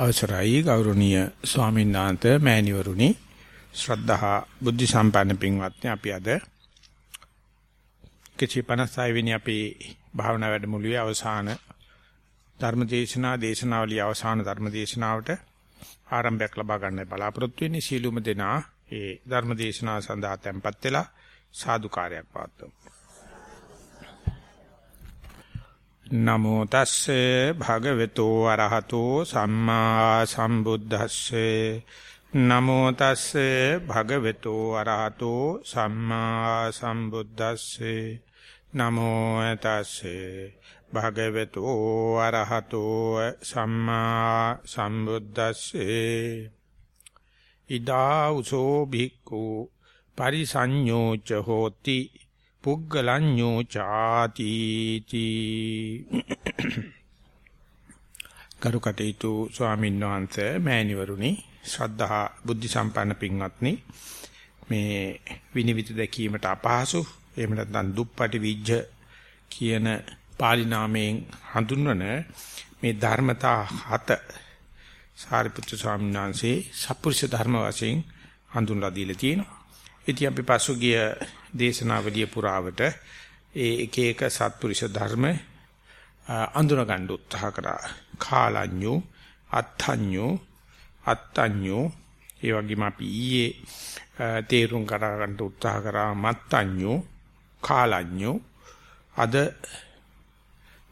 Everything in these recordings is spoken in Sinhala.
අවසරයි ගෞරවනීය ස්වාමීන් වහන්සේ මෑණිවරුනි. ශ්‍රද්ධහා බුද්ධ සම්පන්න පින්වත්නි අපි අද කිචි 56 වෙනි අපේ භාවනා වැඩමුළුවේ අවසාන ධර්මදේශනා දේශනාවලිය අවසාන ධර්මදේශනාවට ආරම්භයක් ලබා ගන්න බලාපොරොත්තු වෙන්නේ. සීලුම දෙනා ඒ ධර්මදේශනාව සඳහා tempත් වෙලා සාදුකාරයක් පවත්වමු. නමෝ තස්සේ භගවතු අරහතෝ සම්මා සම්බුද්දස්සේ. නමෝ තස්සේ භගවතු අරහතෝ සම්මා සම්බුද්දස්සේ. නමෝ තස්සේ භගවතු අරහතෝ සම්මා සම්බුද්දස්සේ. ඉදා උසෝ භික්ඛු පරිසඤ්ඤෝච හෝති. පුග්ගලඤ්ඤෝ ചാති තී කරුකටේතු ස්වාමීන් වහන්සේ මෑණිවරුනි ශ්‍රද්ධා බුද්ධ සම්පන්න පින්වත්නි මේ විනිවිද දැකීමට අපහසු එහෙම නැත්නම් දුප්පටි විජ්ජ කියන පාලි නාමයෙන් හඳුන්වන මේ ධර්මතා හත සාරිපුත්‍ර ස්වාමීන් වහන්සේ සප්පුරුෂ ධර්ම වශයෙන් හඳුන්වලා දීලා තියෙනවා. ඉතින් අපි පසුගිය දේශනාවලිය පුරාවට ඒ එක එක සත්පුරුෂ ධර්ම අඳුන ගන්න උත්සාහ කරා. කාලඤ්ඤු, අත්ථඤ්ඤු, අත්තඤ්ඤු, ඒ වගේම අපි ඊයේ තේරුම් කරා ගන්න උත්සාහ කරා මත්තඤ්ඤු, කාලඤ්ඤු. අද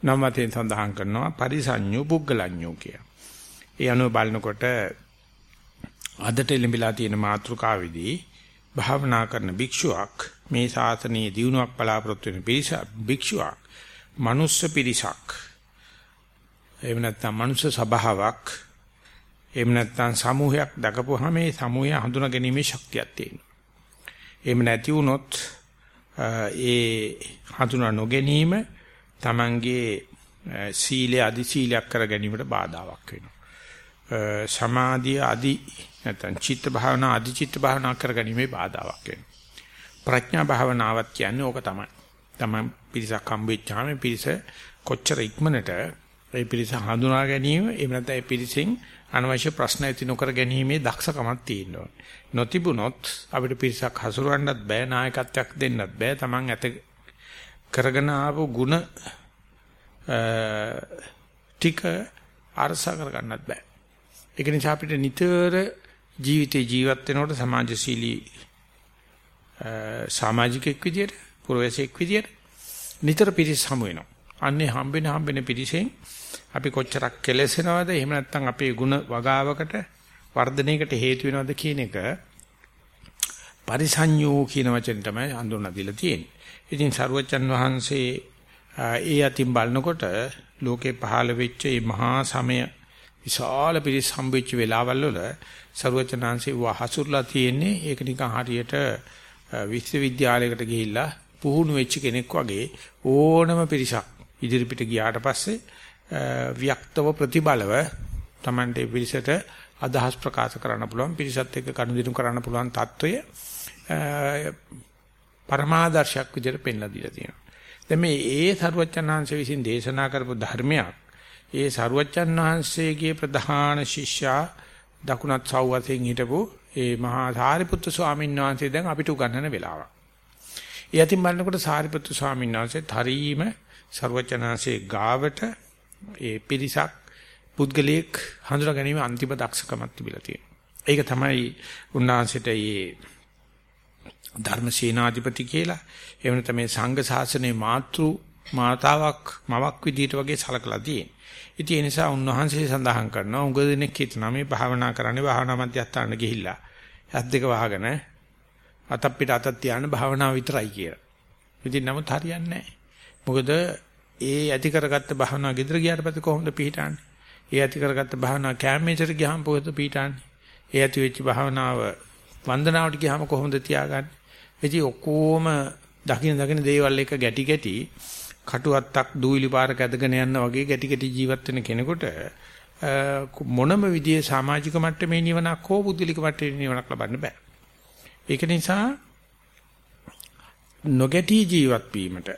නම් වතෙන් සඳහන් කරනවා පරිසඤ්ඤු, පුග්ගලඤ්ඤු කිය. ඒ අනුව බලනකොට අදට ලැබිලා තියෙන මාතෘකාවේදී භාවනා කරන භික්ෂුවක් මේ ශාසනයේ දිනුවක් බලාපොරොත්තු වෙන පිරිස භික්ෂුවක් මනුස්ස පිරිසක් එහෙම නැත්නම් මනුස්ස සභාවක් එහෙම නැත්නම් සමූහයක් දකපුවාම මේ සමූහය හඳුනා ගැනීමේ ශක්තියක් තියෙනවා. එහෙම නැති වුණොත් ඒ හඳුනා නොගැනීම Tamange සීලය අදි සීලයක් කර ගැනීමට බාධාවක් වෙනවා. සමාධිය අදි නැත්නම් චිත්ත භාවනා අදි චිත්ත භාවනා කරගැනීමේ බාධාවක් වෙනවා. ප්‍රඥා භාවනාවක් කියන්නේ ඕක තමයි. තමයි පිරිසක් හම්බෙච්චාම පිරිස කොච්චර ඉක්මනට ඒ පිරිස හඳුනා ගැනීම එහෙම නැත්නම් ඒ පිරිසෙන් අනවශ්‍ය ප්‍රශ්න ඇති නොකර ගැනීමේ දක්ෂකමක් තියෙනවා. නොතිබුණොත් අපිට පිරිසක් හසුරවන්නත් බෑ නායකත්වයක් දෙන්නත් බෑ. Taman ඇත කරගෙන ආපු ಗುಣ ටික අරසා කරගන්නත් බෑ. ඒක නිසා අපිට නිතර ජීවිතේ ජීවත් වෙනකොට සමාජශීලී සමාජිකෙක් විදියට, පුරවැසියෙක් විදියට නිතර පිරිස හමු වෙනවා. අන්නේ හම්බෙන හම්බෙන පිරිසෙන් අපි කොච්චරක් කෙලෙසෙනවද? එහෙම නැත්නම් අපේ ಗುಣ වගාවකට වර්ධනයකට හේතු වෙනවද කියන එක පරිසඤ්ඤෝ කියන වචෙන් තමයි හඳුන්වලා දීලා තියෙන්නේ. ඉතින් සරුවචන් වහන්සේ ඒ අතින් බලනකොට ලෝකේ පහළ වෙච්ච මේ මහා සමය විශාල පිරිස් හම්බෙච්ච වෙලාවල් වල සරුවචනාංශේ වහසුරලා තියෙන්නේ ඒක නිකන් හරියට විශ්වවිද්‍යාලයකට ගිහිල්ලා පුහුණු වෙච්ච කෙනෙක් වගේ ඕනම පිරිසක් ඉදිරිපිට ගියාට පස්සේ වික්තව ප්‍රතිබලව Tamante පිරිසට අදහස් ප්‍රකාශ කරන්න පුළුවන් පිරිසත් එක්ක කණුදිනු කරන්න පුළුවන් తত্ত্বය පරමාදර්ශයක් විදිහට පෙන්ලා දීලා තියෙනවා. දැන් මේ ඒ සරුවච්චන් වහන්සේ විසින් දේශනා කරපු ධර්මයක් ඒ සරුවච්චන් වහන්සේගේ ප්‍රධාන ශිෂ්‍යා දකුණත් සව්වතෙන් හිටපු ඒ මහා සාරිපුත්තු ස්වාමීන් වහන්සේ දැන් අපිට උගන්වන වෙලාවක්. ඒ අතින් බලනකොට සාරිපුත්තු ස්වාමීන් වහන්සේත් හරීම සරුවච්චන්හන්සේ ගාවට ඒ පිරිසක් පුද්ගලයෙක් හඳුනා ගැනීම අන්තිම දක්ෂකමක් තිබිලා තියෙනවා. ඒක තමයි උන්වහන්සේට මේ ධර්ම සේනාධිපති කියලා එහෙම නැත්නම් මේ සංඝ ශාසනයේ මාතෘ මාතාවක් මවක් විදිහට වගේ සලකලා තියෙන්නේ. ඉතින් ඒ නිසා උන්වහන්සේ සඳහන් කරනවා උඟ දිනෙක හිටනා මේ භාවනා කරන්නේ භාවනා මධ්‍යස්ථාන ගිහිල්ලා ඇස් දෙක වහගෙන අතක් පිට අතක් තියාන භාවනාව විතරයි කියලා. ඉතින් නමුත් හරියන්නේ නැහැ. මොකද ඒ ඇති කරගත්ත භාවනාව gedra ගියාට පස්සේ කොහොමද පිළිටන්නේ? ඒ ඇති කරගත්ත භාවනාව කැමේචර ගියාම කොහොමද පිළිටන්නේ? ඒ ඇති වෙච්ච භාවනාව වන්දනාවට ගියාම කොහොමද තියාගන්නේ? ඉතින් ඔක්කොම දකින දකින දේවල් එක ගැටි ගැටි කටුවත්තක් දූවිලි පාරක ඇදගෙන යන වගේ ගැටි ගැටි ජීවත් වෙන කෙනෙකුට මොනම විදිහේ සමාජික මට්ටමේ නිවනක් හෝ බුද්ධිලික මට්ටමේ නිවනක් ලබන්න බෑ. ඒක නිසා නොගැටි ජීවත් වීමට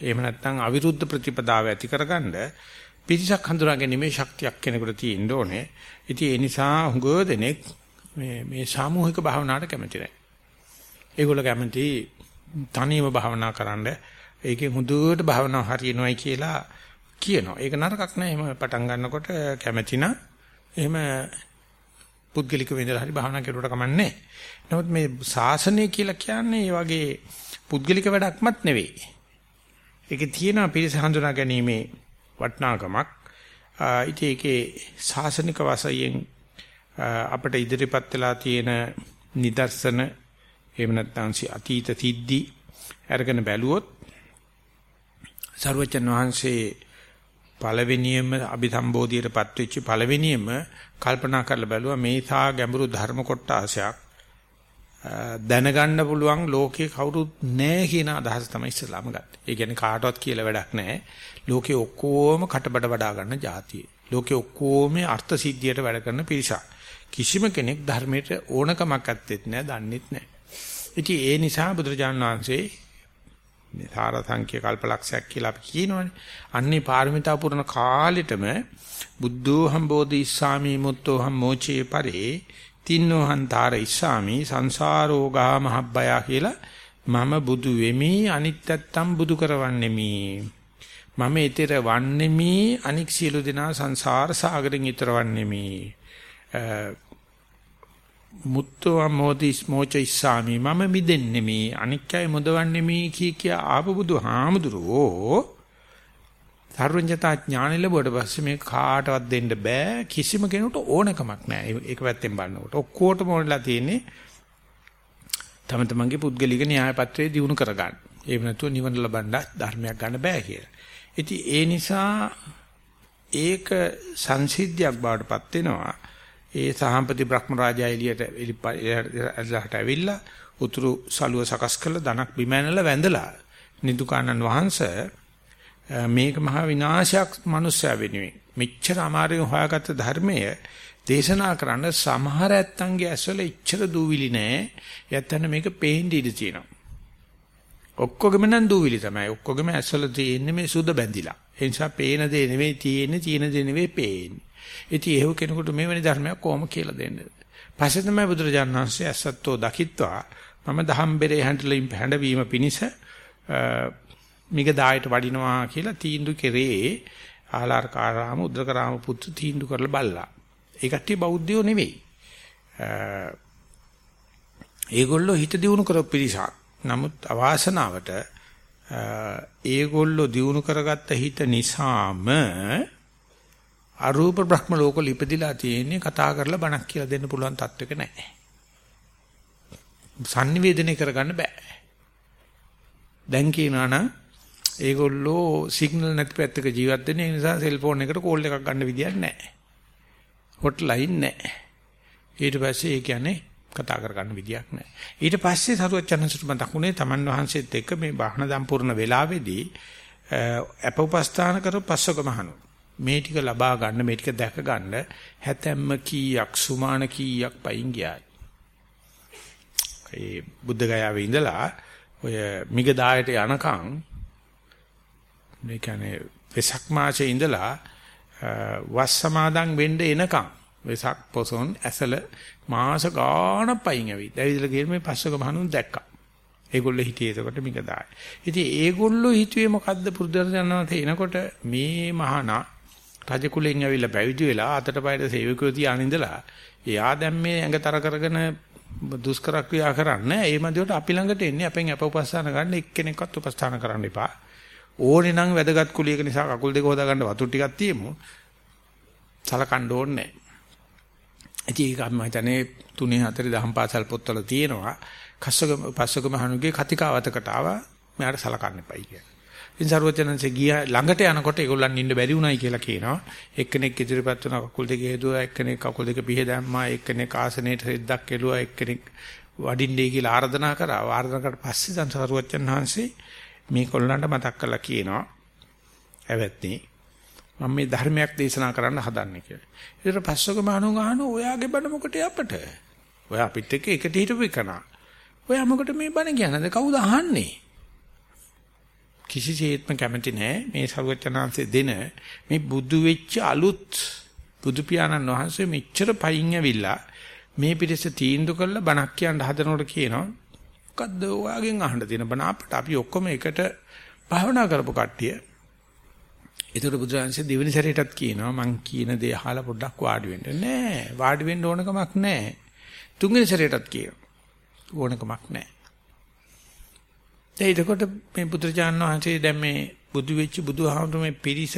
එහෙම නැත්නම් අවිරුද්ධ ප්‍රතිපදාව ඇති කරගන්න පිරිසක් හඳුනා ගැනීමේ ශක්තියක් කෙනෙකුට තියෙන්න ඕනේ. ඉතින් ඒ නිසා හුඟ දෙනෙක් මේ මේ සාමූහික භාවනාවට කැමති නැහැ. ඒගොල්ලෝ කැමති තනියම භාවනා කරන්න. ඒකේ හුදුවට භාවනාව හරියනවයි කියලා කියනවා. ඒක නරකක් නෑ. එහෙම පටන් ගන්නකොට කැමැති නම් එහෙම පුද්ගලික වෙඳලා හරි භාවනා කරුවට කමන්නේ නමුත් මේ ශාසනය කියලා කියන්නේ ඒ වගේ පුද්ගලික වැඩක්මත් නෙවෙයි. ඒකේ තියෙන පිරිස හඳුනා ගැනීමේ වටිනාකමක්. ඉතින් ඒකේ ශාසනික වශයෙන් අපිට ඉදිරිපත් වෙලා තියෙන නිදර්ශන එහෙම නැත්නම් අතීත සිද්ධි අරගෙන බැලුවොත් සර්වචන් වහන්සේ පළවෙනියම අභිසම්බෝධියටපත් වෙච්ච පළවෙනියම කල්පනා කරලා බැලුවා මේ සා ගැඹුරු ධර්ම කොටාසයක් දැනගන්න පුළුවන් ලෝකේ කවුරුත් නැහැ කියන අදහස තමයි ඉස්සලාම ගත්තේ. ඒ කියන්නේ කාටවත් කියලා වැඩක් නැහැ. ලෝකේ ඔක්කොම කටබඩ වඩා ගන්න જાතිය. ලෝකේ ඔක්කොම අර්ථ සිද්ධියට වැඩ කරන පිරිසක්. කිසිම කෙනෙක් ධර්මයට ඕනකමක් ඇත්තෙත් නැහැ, දන්නෙත් නැහැ. ඉතින් ඒ නිසා බුදුරජාණන් වහන්සේ මේ සාර සංඛ්‍ය කල්පලක්ෂයක් කියලා අපි කියනවනේ. අන්නේ පාරමිතා පුරන කාලෙටම බුද්ධෝහම් බෝධි ඉස්සාමි මුත්තෝහම් මෝචේ පරේ තින්නෝහං තාර ඉස්සාමි සංසාරෝගා මහබ්බය කියලා මම බුදු වෙමි අනිත්‍යත්තම් බුදු කරවන්නෙමි. මම ඊතර වන්නෙමි අනික් සියලු දෙනා සංසාර සාගරෙන් ඊතරවන්නෙමි. මුත්තෝ මොදිස් මොචයිසාමි මම මිදෙන්නේ මේ අනික්කයි මොදවන්නේ මේ කී කිය ආපු බුදුහාමුදුරුවෝ සර්වඥතා ඥානෙ ලැබුවට පස්සේ මේ කාටවත් දෙන්න බෑ කිසිම කෙනෙකුට ඕනකමක් නෑ ඒක පැත්තෙන් බලනකොට ඔක්කොටම ඕනලා තියෙන්නේ තම තමන්ගේ පුද්ගලික න්‍යාය පත්‍රය දිනු කරගන්න. ඒ වෙනතුව නිවන ලබන්න ධර්මයක් ගන්න බෑ කියලා. ඉතින් ඒ නිසා ඒක සංසිද්ධියක් බවට පත් වෙනවා. ඒ සහම්පති බ්‍රහ්ම රාජා එළියට එළියට ඇවිල්ලා උතුරු සලුව සකස් කළ ධනක් බිම ඇනලා වැඳලා නිදුකානන් වහන්සේ මේක මහ විනාශයක් මනුස්සයා වෙනුවෙන් මෙච්චර අමාරුවෙන් හොයාගත්ත ධර්මය දේශනා කරන්න සමහර ඇත්තන්ගේ ඇස්වල ඉච්ඡර දූවිලි නෑ. යැත්තන්න මේක පේන්න ඉඩ තියෙනවා. ඔක්කොගෙම නම් දූවිලි තමයි. ඔක්කොගෙම ඇස්වල තියෙන්නේ මේ සුද බැඳිලා. ඒ නිසා පේන දේ නෙවෙයි තියෙන්නේ, තියෙන දේ නෙවෙයි පේන්නේ. ඉතින් එහෙව කෙනෙකුට මෙවැනි ධර්මයක් කොහොම කියලා දෙන්නද? පස්සේ තමයි බුදුරජාණන් වහන්සේ අසත්තෝ දකිත්වා මම දහම්බෙරේ හැඬලින් හැඬවීම පිණිස මිග දායට වඩිනවා කියලා තීන්දුව කෙරේ ආලාරකාරාම උද්දකරාම පුත්තු තීන්දුව කරලා බල්ලා. ඒ කට්ටිය බෞද්ධයෝ නෙවෙයි. ඒගොල්ලෝ හිත දියුණු කරපු පිරිසක්. නමුත් අවාසනාවට ඒගොල්ලෝ දියුණු කරගත්ත හිත නිසාම අරූප බ්‍රහ්ම ලෝකවල ඉපදිලා තියෙන්නේ කතා කරලා බණක් කියලා දෙන්න පුළුවන් තත්වයක නැහැ. sannivedana කරගන්න බෑ. දැන් කියනවා නම් ඒගොල්ලෝ සිග්නල් නැති පැත්තක ජීවත් වෙන නිසා සෙල්ෆෝන් එකට කෝල් එකක් ගන්න විදියක් නැහැ. හොට්ලයින් නැහැ. ඊට පස්සේ ඒ කියන්නේ කතා කරගන්න විදියක් නැහැ. ඊට පස්සේ සරුවචනසුට මතකුනේ තමන් වහන්සේත් එක්ක මේ බාහන සම්පූර්ණ වෙලාවේදී අපෝපස්ථාන කර පස්සක මහණු මේ ටික ලබා ගන්න මේ ටික දැක ගන්න හැතැම්ම කීයක් සුමාන කීයක් පයින් ගියායි. ඒ බුද්ධ ගයාවේ ඉඳලා ඔය මිගදායට යනකම් මේ කියන්නේ වෙසක් මාසේ ඉඳලා වස් සමාදන් වෙන්න එනකම් වෙසක් පොසොන් ඇසල මාස ගාණක් පයින් ඇවිත්. ඇවිදලා ගිහින් මේ පස්සක මහණුන් දැක්කා. ඒගොල්ලෝ හිටියේ එතකොට මිගදායි. ඉතින් ඒගොල්ලෝ හිතුවේ මොකද්ද පුරුදුරජනනත එනකොට මේ මහානා රජ කුලෙන් ඇවිල්ලා පැවිදි වෙලා අතට පයට සේවකයෝ තියාන ඉඳලා එයා දැන් මේ ඇඟ තර කරගෙන දුෂ්කර ක්‍රියා කරන්නේ ඒ මැදියට අපි ළඟට එන්නේ අපෙන් අප උපස්ථාන ගන්න එක්කෙනෙක්වත් උපස්ථාන කරන්න එපා. ඕනේ නම් වැදගත් කුලියක නිසා කකුල් දෙක හොදා ගන්න වතුර ටිකක් තියමු. සලකන්න ඕනේ නැහැ. ඒක මම හිතන්නේ තුනේ හතරේ දහම් පාසල් පොත්වල තියෙනවා. කස්සක පස්සක මහණුගේ කතිකාවතකට ආවා. මෙයාට සලකන්න එපයි කියලා. ඉතින් සරුවචනන්සේ ගිය ළඟට යනකොට ඒගොල්ලන් ඉන්න බැරි වුණයි කියලා කියනවා. එක්කෙනෙක් ඉදිරිපත් වුණා කකුල් දෙක හේදුවා, එක්කෙනෙක් කකුල් දෙක පිහ දැම්මා, එක්කෙනෙක් ආසනයේට රෙද්දක් කෙළුවා, එක්කෙනෙක් වඩින්නේ කියලා ආරාධනා කරා. ආරාධනා කරලා පස්සේ දැන් සරුවචන් වහන්සේ මේ කොල්ලන්ට මතක් කරලා කියනවා. ඇවැත්නි මම මේ ධර්මයක් දේශනා කරන්න හදන්නේ කියලා. ඊට පස්සක මහණුන් අහනවා ඔයාගේ බණ මොකට අපට? ඔයා අපිත් එක්ක එකට හිටපු එකනා. ඔයා මොකට මේ බණ කියනද? කවුද අහන්නේ? කිසිසේත්ම කැමති නැහැ මේ සරුවචනාංශයේ දෙන මේ බුදු වෙච්ච අලුත් බුදු පියාණන් වහන්සේ මෙච්චර පයින් ඇවිල්ලා මේ පිටස තීන්දුව කරලා බණක් කියන්න හදනකොට කියනවා මොකද්ද ඔයාගෙන් අහන්න තියෙන බණ? අපිට අපි ඔක්කොම එකට භාවනා කරපු කට්ටිය. ඒතර බුදුරජාණන්සේ දෙවෙනි සැරේටත් කියනවා මං කියන දේ අහලා පොඩ්ඩක් වාඩි වෙන්න. නෑ. වාඩි වෙන්න ඕනකමක් නෑ. තුන්වෙනි සැරේටත් කියනවා. ඕනකමක් නෑ. එතකොට මේ පුත්‍රජාන වහන්සේ දැන් මේ බුදු වෙච්ච බුදුහාමුදුරු මේ පිරිස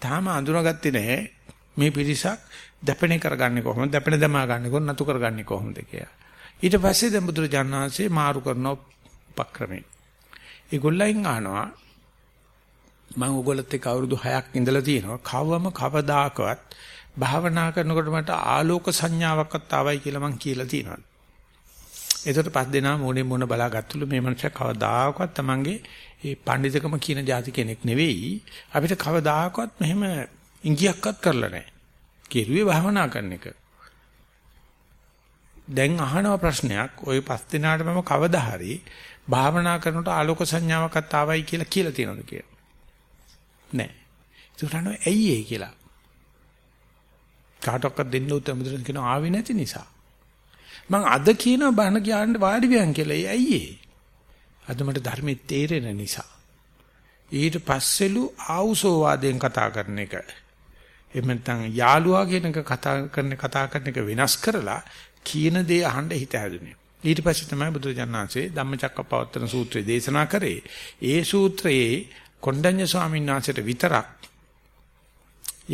තාම අඳුනගත්තේ නැහැ. මේ පිරිසක් දැපෙනේ කරගන්නේ කොහොමද? දැපෙන දමා ගන්න කොහොමද? නතු කරගන්නේ කොහොමද කියලා. ඊට පස්සේ දැන් බුදුරජාන් වහන්සේ මාරු කරන උපක්‍රමේ. ඒගොල්ලයින් අහනවා මම ඕගොල්ලොත් එක්ක අවුරුදු 6ක් ඉඳලා තියෙනවා. කවම කවදාකවත් භාවනා කරනකොට මට ආලෝක සංඥාවක්වත් ආවයි කියලා මං කියලා තියෙනවා. එතකොට පස් දෙනා මොනේ මොන බලාගත්තුළු මේ මනුස්සයා කවදාකවත් Tamange ඒ පඬිතකම කියන જાති කෙනෙක් නෙවෙයි අපිට කවදාකවත් මෙහෙම ඉංගියක්වත් කරලා නැහැ. කෙරුවේ භවනා කරන එක. දැන් අහනව ප්‍රශ්නයක් ওই පස් දිනාට මම කවදා හරි භාවනා කරනකොට ආලෝක සංඥාවක්වත් ආවයි කියලා කියලා තියෙනවද කියලා. නැහැ. ඒකට අනෝ ඇයි ඒ කියලා. කාටවත් දෙන්න උත්තර මුදිරන් කියන ආවේ නැති නිසා. මං අද කියනවා බණ කියන්න වාඩි වෙයන් කියලා. ඒ ඇයි ඒ? අද මට ධර්මයේ තේරෙන නිසා. ඊට පස්සෙලු ආවුසෝ වාදයෙන් කතා කරන එක. එහෙම නැත්නම් යාළුවා කියන එක කතා කරන කතා කරන එක වෙනස් කරලා කියන දේ අහන්න හිත හැදුනේ. ඊට පස්සේ තමයි බුදුරජාණන්සේ ධම්මචක්කපවත්තන සූත්‍රය දේශනා කරේ. ඒ සූත්‍රයේ කොණ්ඩඤ්ඤ ස්වාමීන් වහන්සේට විතරක්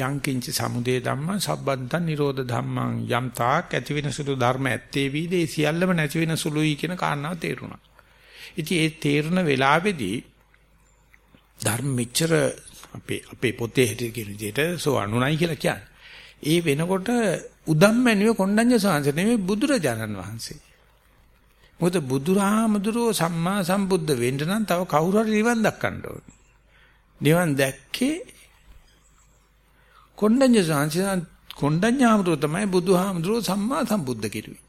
යංකින්ච සමුදේ ධම්මං සබ්බන්තං නිරෝධ ධම්මං යම් තාක් ඇති වෙන සුළු ධර්ම ඇත්තේ වීදේ සියල්ලම නැති වෙන සුළුයි කියන කාරණාව තේරුණා. ඉතින් ඒ තේරන වෙලාවේදී ධර්ම මෙච්චර අපේ අපේ පොතේ හිටිය කියන විදිහට සෝ අනුණයි කියලා කියන්නේ. ඒ වෙනකොට උදම්මැණිය කොණ්ඩඤ්ඤ සාංශ නෙමෙයි බුදුරජාණන් වහන්සේ. මොකද බුදුරාමදුරෝ සම්මා සම්බුද්ධ වෙන්න නම් තව කවුරු හරි නිවන් දක්කන්න ඕනේ. නිවන් දැක්කේ කොණ්ඩඤ්ඤ සාංශයන් කොණ්ඩඤ්ඤාමතුරු තමයි බුදුහාමුදුරුවෝ සම්මා සම්බුද්ධ කෙරුවේ.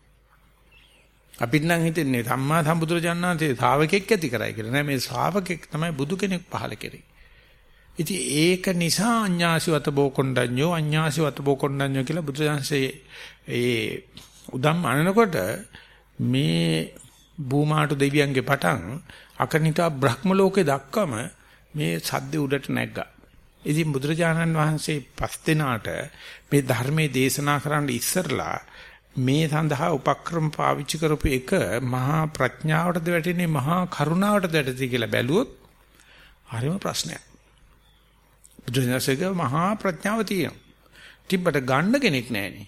අපිට නම් හිතෙන්නේ සම්මා සම්බුදුරජාණන්සේ ශ්‍රාවකෙක් ඇති කරයි කියලා. නෑ මේ ශ්‍රාවකෙක් තමයි බුදු කෙනෙක් පහල කරේ. ඉතින් ඒක නිසා අඤ්ඤාසිවත බෝ කොණ්ඩඤ්ඤෝ අඤ්ඤාසිවත බෝ කොණ්ඩඤ්ඤෝ කියලා බුදුසංශයේ ඒ උදම් අනනකොට මේ භූමාට දෙවියන්ගේ පටන් අකනිතා බ්‍රහ්ම ලෝකේ දක්වම මේ සද්ද උඩට නැග්ගා. ඉතින් බුදුරජාණන් වහන්සේ පස් දෙනාට මේ ධර්මයේ දේශනා කරන්න ඉස්සරලා මේ සඳහා උපක්‍රම පාවිච්චි කරපු එක මහා ප්‍රඥාවටද වැටෙන්නේ මහා කරුණාවටද වැටෙති කියලා බැලුවොත් හරිම ප්‍රශ්නයක්. බුදුරජාණන්සේගේ මහා ප්‍රඥාව තියෙනවා. තිබ්බට ගන්න කෙනෙක් නැහෙනේ.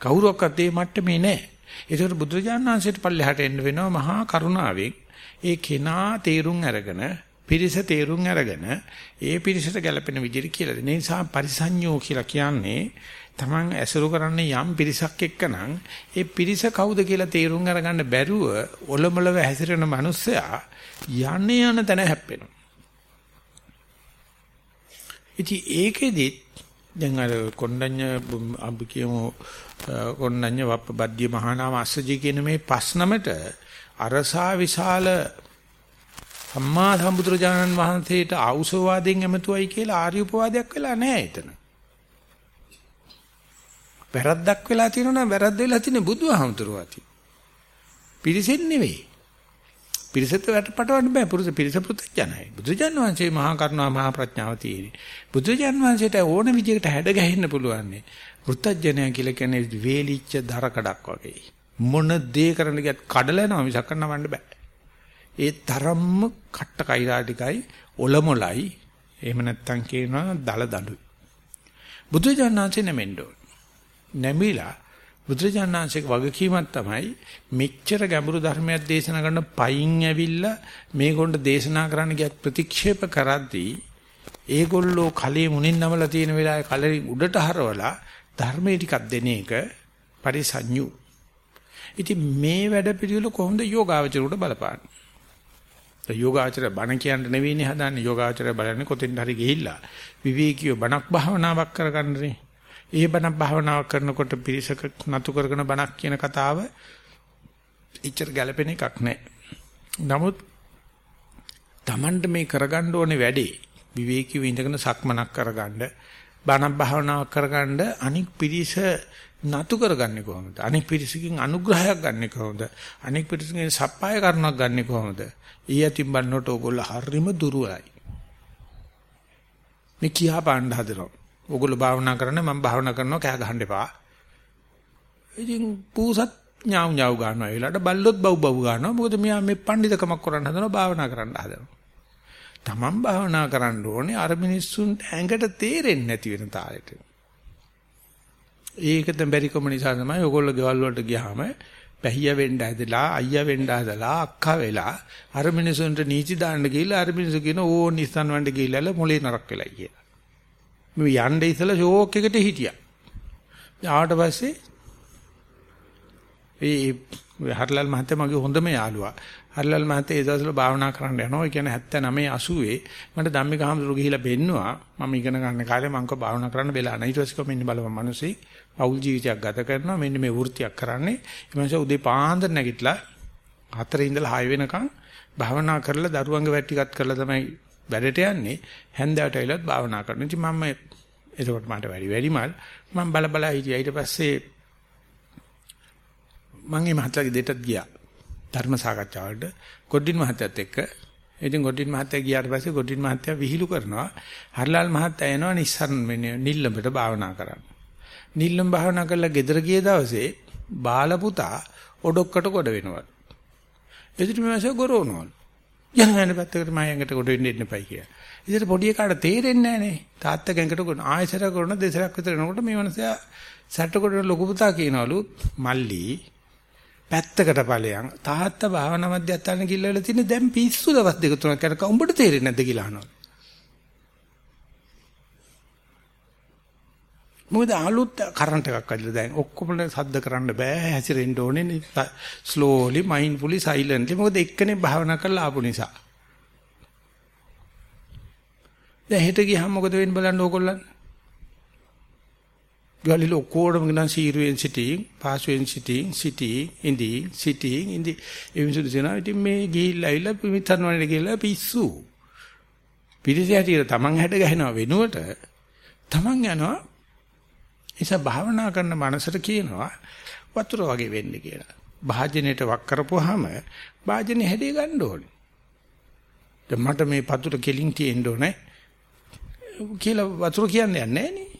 කවුරක්වත් ඒ මට්ටමේ නැහැ. ඒකට බුදුරජාණන් වහන්සේට පල්ලෙහාට එන්න වෙනවා මහා කරුණාවෙන් ඒ කෙනා තේරුම් අරගෙන පිරිස තේරුම් අරගෙන ඒ පිරිසට ගැළපෙන විදිහට කියලා දෙන නිසා පරිසඤ්ඤෝ කියලා කියන්නේ Taman ඇසුරු කරන්නේ යම් පිරිසක් එක්කනම් ඒ පිරිස කවුද කියලා තේරුම් අරගන්න බැරුව ඔලොමලව හැසිරෙන මිනිස්සයා යන්නේ යන තැන හැප්පෙනවා. ඉතින් ඒකෙදි දැන් අර කොණ්ඩඤ්ඤ අපි කියමු කොණ්ඩඤ්ඤ වප්ප බද්දිය මහානාම අස්සජී කියන මේ පස් නමට අරසා විශාල සම්මා සම්බුදුරජාණන් වහන්සේට ආවුසවාදයෙන් ඇමතුවයි කියලා ආර්ය උපවාදයක් වෙලා නැහැ එතන. වැරද්දක් වෙලා තියෙනවා නම් වැරද්ද වෙලා තියෙන්නේ බුදුහාමුදුරුවෝ අති. පිරිසෙන් නෙවෙයි. පිරිසට වැටපටවන්න බෑ පුරුෂ පිරිස පුත්‍ජනයි. බුදුජන් වහන්සේ මහා කරුණා මහා ප්‍රඥාව තියෙන්නේ. බුදුජන් වහන්සේට ඕන විදිහකට හැඩ ගැහෙන්න පුළුවන්. පුත්‍ජනය කියලා කියන්නේ වේලිච්ච දරකඩක් වගේ. මොන දේ කරන්න ගියත් කඩලා යනවා මිසක් නවන්න බෑ. ඒ තරම්ම කට්ට කයිරා ටිකයි ඔලොමලයි එහෙම නැත්තම් කියනවා දල දඬුයි. බුදුජානනාංශේ නැමෙන්න ඕන. නැමිලා බුදුජානනාංශේ වගකීමක් තමයි මෙච්චර ගැඹුරු ධර්මයක් දේශනා කරන පයින් ඇවිල්ලා මේගොල්ලෝ දේශනා කරන්න ගියත් ප්‍රතික්ෂේප කරද්දී ඒගොල්ලෝ කලේ මුණින් නමලා තියෙන වෙලාවේ කලේ උඩට හරවලා ධර්මයේ ටිකක් දෙන එක පරිසඤ්ඤු. ඉතින් මේ වැඩ පිළිවෙල කොහොමද යෝගාවචරයට බලපාන්නේ? යෝගාචරය බණ කියන්න නෙවෙයිනේ හදන්නේ යෝගාචරය බලන්නේ කොතෙන්ද හරි ගිහිල්ලා විවේකීව බණක් භාවනාවක් කරගන්නනේ. ඒ බණක් භාවනාවක් කරනකොට පිරිසක නතු කරගෙන බණක් කියන කතාව ඉච්චර ගැළපෙන එකක් නෑ. නමුත් Tamanට මේ කරගන්න ඕනේ වැඩේ විවේකීව ඉඳගෙන සක්මනක් කරගන්න බණක් භාවනාවක් කරගන්න අනික් පිරිස නතු කරගන්නේ කොහොමද? අනික් පිරිසකින් අනුග්‍රහයක් ගන්නෙ කොහොමද? අනික් පිරිසකින් සප්පාය කරනවක් ගන්නෙ කොහොමද? ඊ යතිම් බන්නට ඕගොල්ලෝ හරිම දුරුවයි. මේ කියා පාණ්ඩ හදනවා. ඕගොල්ලෝ භාවනා කරන්නේ මම භාවනා කරනවා කෑ ගහන්න එපා. ඉතින් පූසත් ඥාව් ඥාව් ගන්නවා. ඒ වෙලාවට බල්ලොත් බව් බව් ගන්නවා. මොකද මෙයා මේ පඬිතකමක් කරන්න හදනවා භාවනා කරන්න හදනවා. තමන් භාවනා කරන්න ඕනේ අර මිනිස්සුන්ට ඇඟට තේරෙන්නේ නැති වෙන තාලෙට. ඒකද බැරිකම නිසා තමයි ඔයගොල්ලෝ ගෙවල් වලට ගියාම පැහිය වෙන්න ඇදලා අයියා වෙන්න ඇදලා අක්කා වෙලා අර මිනිසුන්ට නීති දාන්න ගිහිල්ලා අර මිනිසු කියන ඕ නිස්සන් වණ්ඩ ගිහිල්ලා මොලේ නරක් වෙලා කියලා. මේ යන්න ඉස්සලා ෂෝක් එකට හිටියා. ආවට පස්සේ ඒ හර්ලල් මහත්තයා මගේ හොඳම යාළුවා. හර්ලල් මහත්තයා ඒ දවස්වල භාවනා කරන්න යනවා. ඒ කියන්නේ 79 80 මට ධම්මික හාමුදුරු ගිහිලා බෙන්නවා. මම ඉගෙන ගන්න කාලේ මම කව භාවනා කරන්න වෙලා නැහැ. ඊට පස්සේ කොහොම ඉන්න බලව මිනිස්සෙක් පෞල් ජීවිතයක් ගත කරනවා. මෙන්න මේ වෘත්තියක් කරන්නේ. ඒ මිනිස්සු උදේ පාන්දර නැගිටලා හතරේ ඉඳලා 6 වෙනකන් භාවනා කරලා දරුවන්ගේ වැට් ටිකත් කරලා තමයි වැඩට යන්නේ. හැන්දෑවට ඇවිල්ලාත් භාවනා කරනවා. ඉතින් මම එතකොට මට වැඩි වැඩිමල් මම බල බල හිටියා. ඊට පස්සේ මම මේ මහත්තයාගේ දෙටත් ගියා. ධර්ම සාකච්ඡාවලට ගොඩින් මහත්තයත් එක්ක. ඉතින් ගොඩින් මහත්තයා ගියාට පස්සේ ගොඩින් මහත්තයා විහිළු කරනවා. හර්ලාල් මහත්තයා එනවා නිස්සරණ වෙන්නේ නිල්ලඹට භාවනා කරන්න. නිල්ලම් භාවනා කරලා ගෙදර ගිය දවසේ බාල පුතා ඔඩොක්කට කොට වෙනවා. එදිට මේ මාසේ ගොරවනවලු. යන යන පැත්තකට මම ඇඟට කොට වෙන්න ඉන්න එපයි කියලා. ඉතින් පොඩි එකාට තේරෙන්නේ නැහනේ. තාත්තා ගැඟට කොට ආයෙසර කරන දෙසරක් විතර එනකොට මේ මනසයා සැට්ට කොට ලොකු පුතා කියනවලු මල්ලි පැත්තකට ඵලයන් තාත්තා භාවනා මධ්‍යස්ථාන ගිල්ලවල තියෙන දැන් පිස්සු දවස් දෙක තුනක් කරක උඹට තේරෙන්නේ නැද්ද කියලා අහනවා. මොකද අලුත් කරන්ට් එකක් අදලා දැන් ඔක්කොම සද්ද කරන්න බෑ හැසිරෙන්න ඕනේ ස්ලෝලි මයින්ඩ්ෆුලි සයිලන්ට්ලි මොකද එක්කනේ භාවනා කරලා ආපු නිසා. දැන් හෙට ගියහම මොකද වෙන්නේ බලන්න ඕගොල්ලන්? ගාලිල ඔක්කොටම ගන්න සීරුවෙන් සිටින්, පාසුවෙන් සිටින්, සිටි, ඉඳි, සිටි, ඉඳි. ඒ විසුදු සේනා ඉතින් මේ ගිහිල්ලා ඇවිල්ලා පිමිතරන වලට ගිහිල්ලා පිස්සු. පිරිස හැටියට තමන් හැඩ ගහනවා වෙනුවට තමන් යනවා නිසා භාවනා කරන මනසට කියනවා වතුර වගේ වෙන්න කියලා. භාජනයට වක් කරපුවාම භාජනේ හැදී ගන්න ඕනේ. දැන් මට මේ පතුර කෙලින් තියෙන්න ඕනේ කියලා වතුර කියන්නේ නැහැ නේ.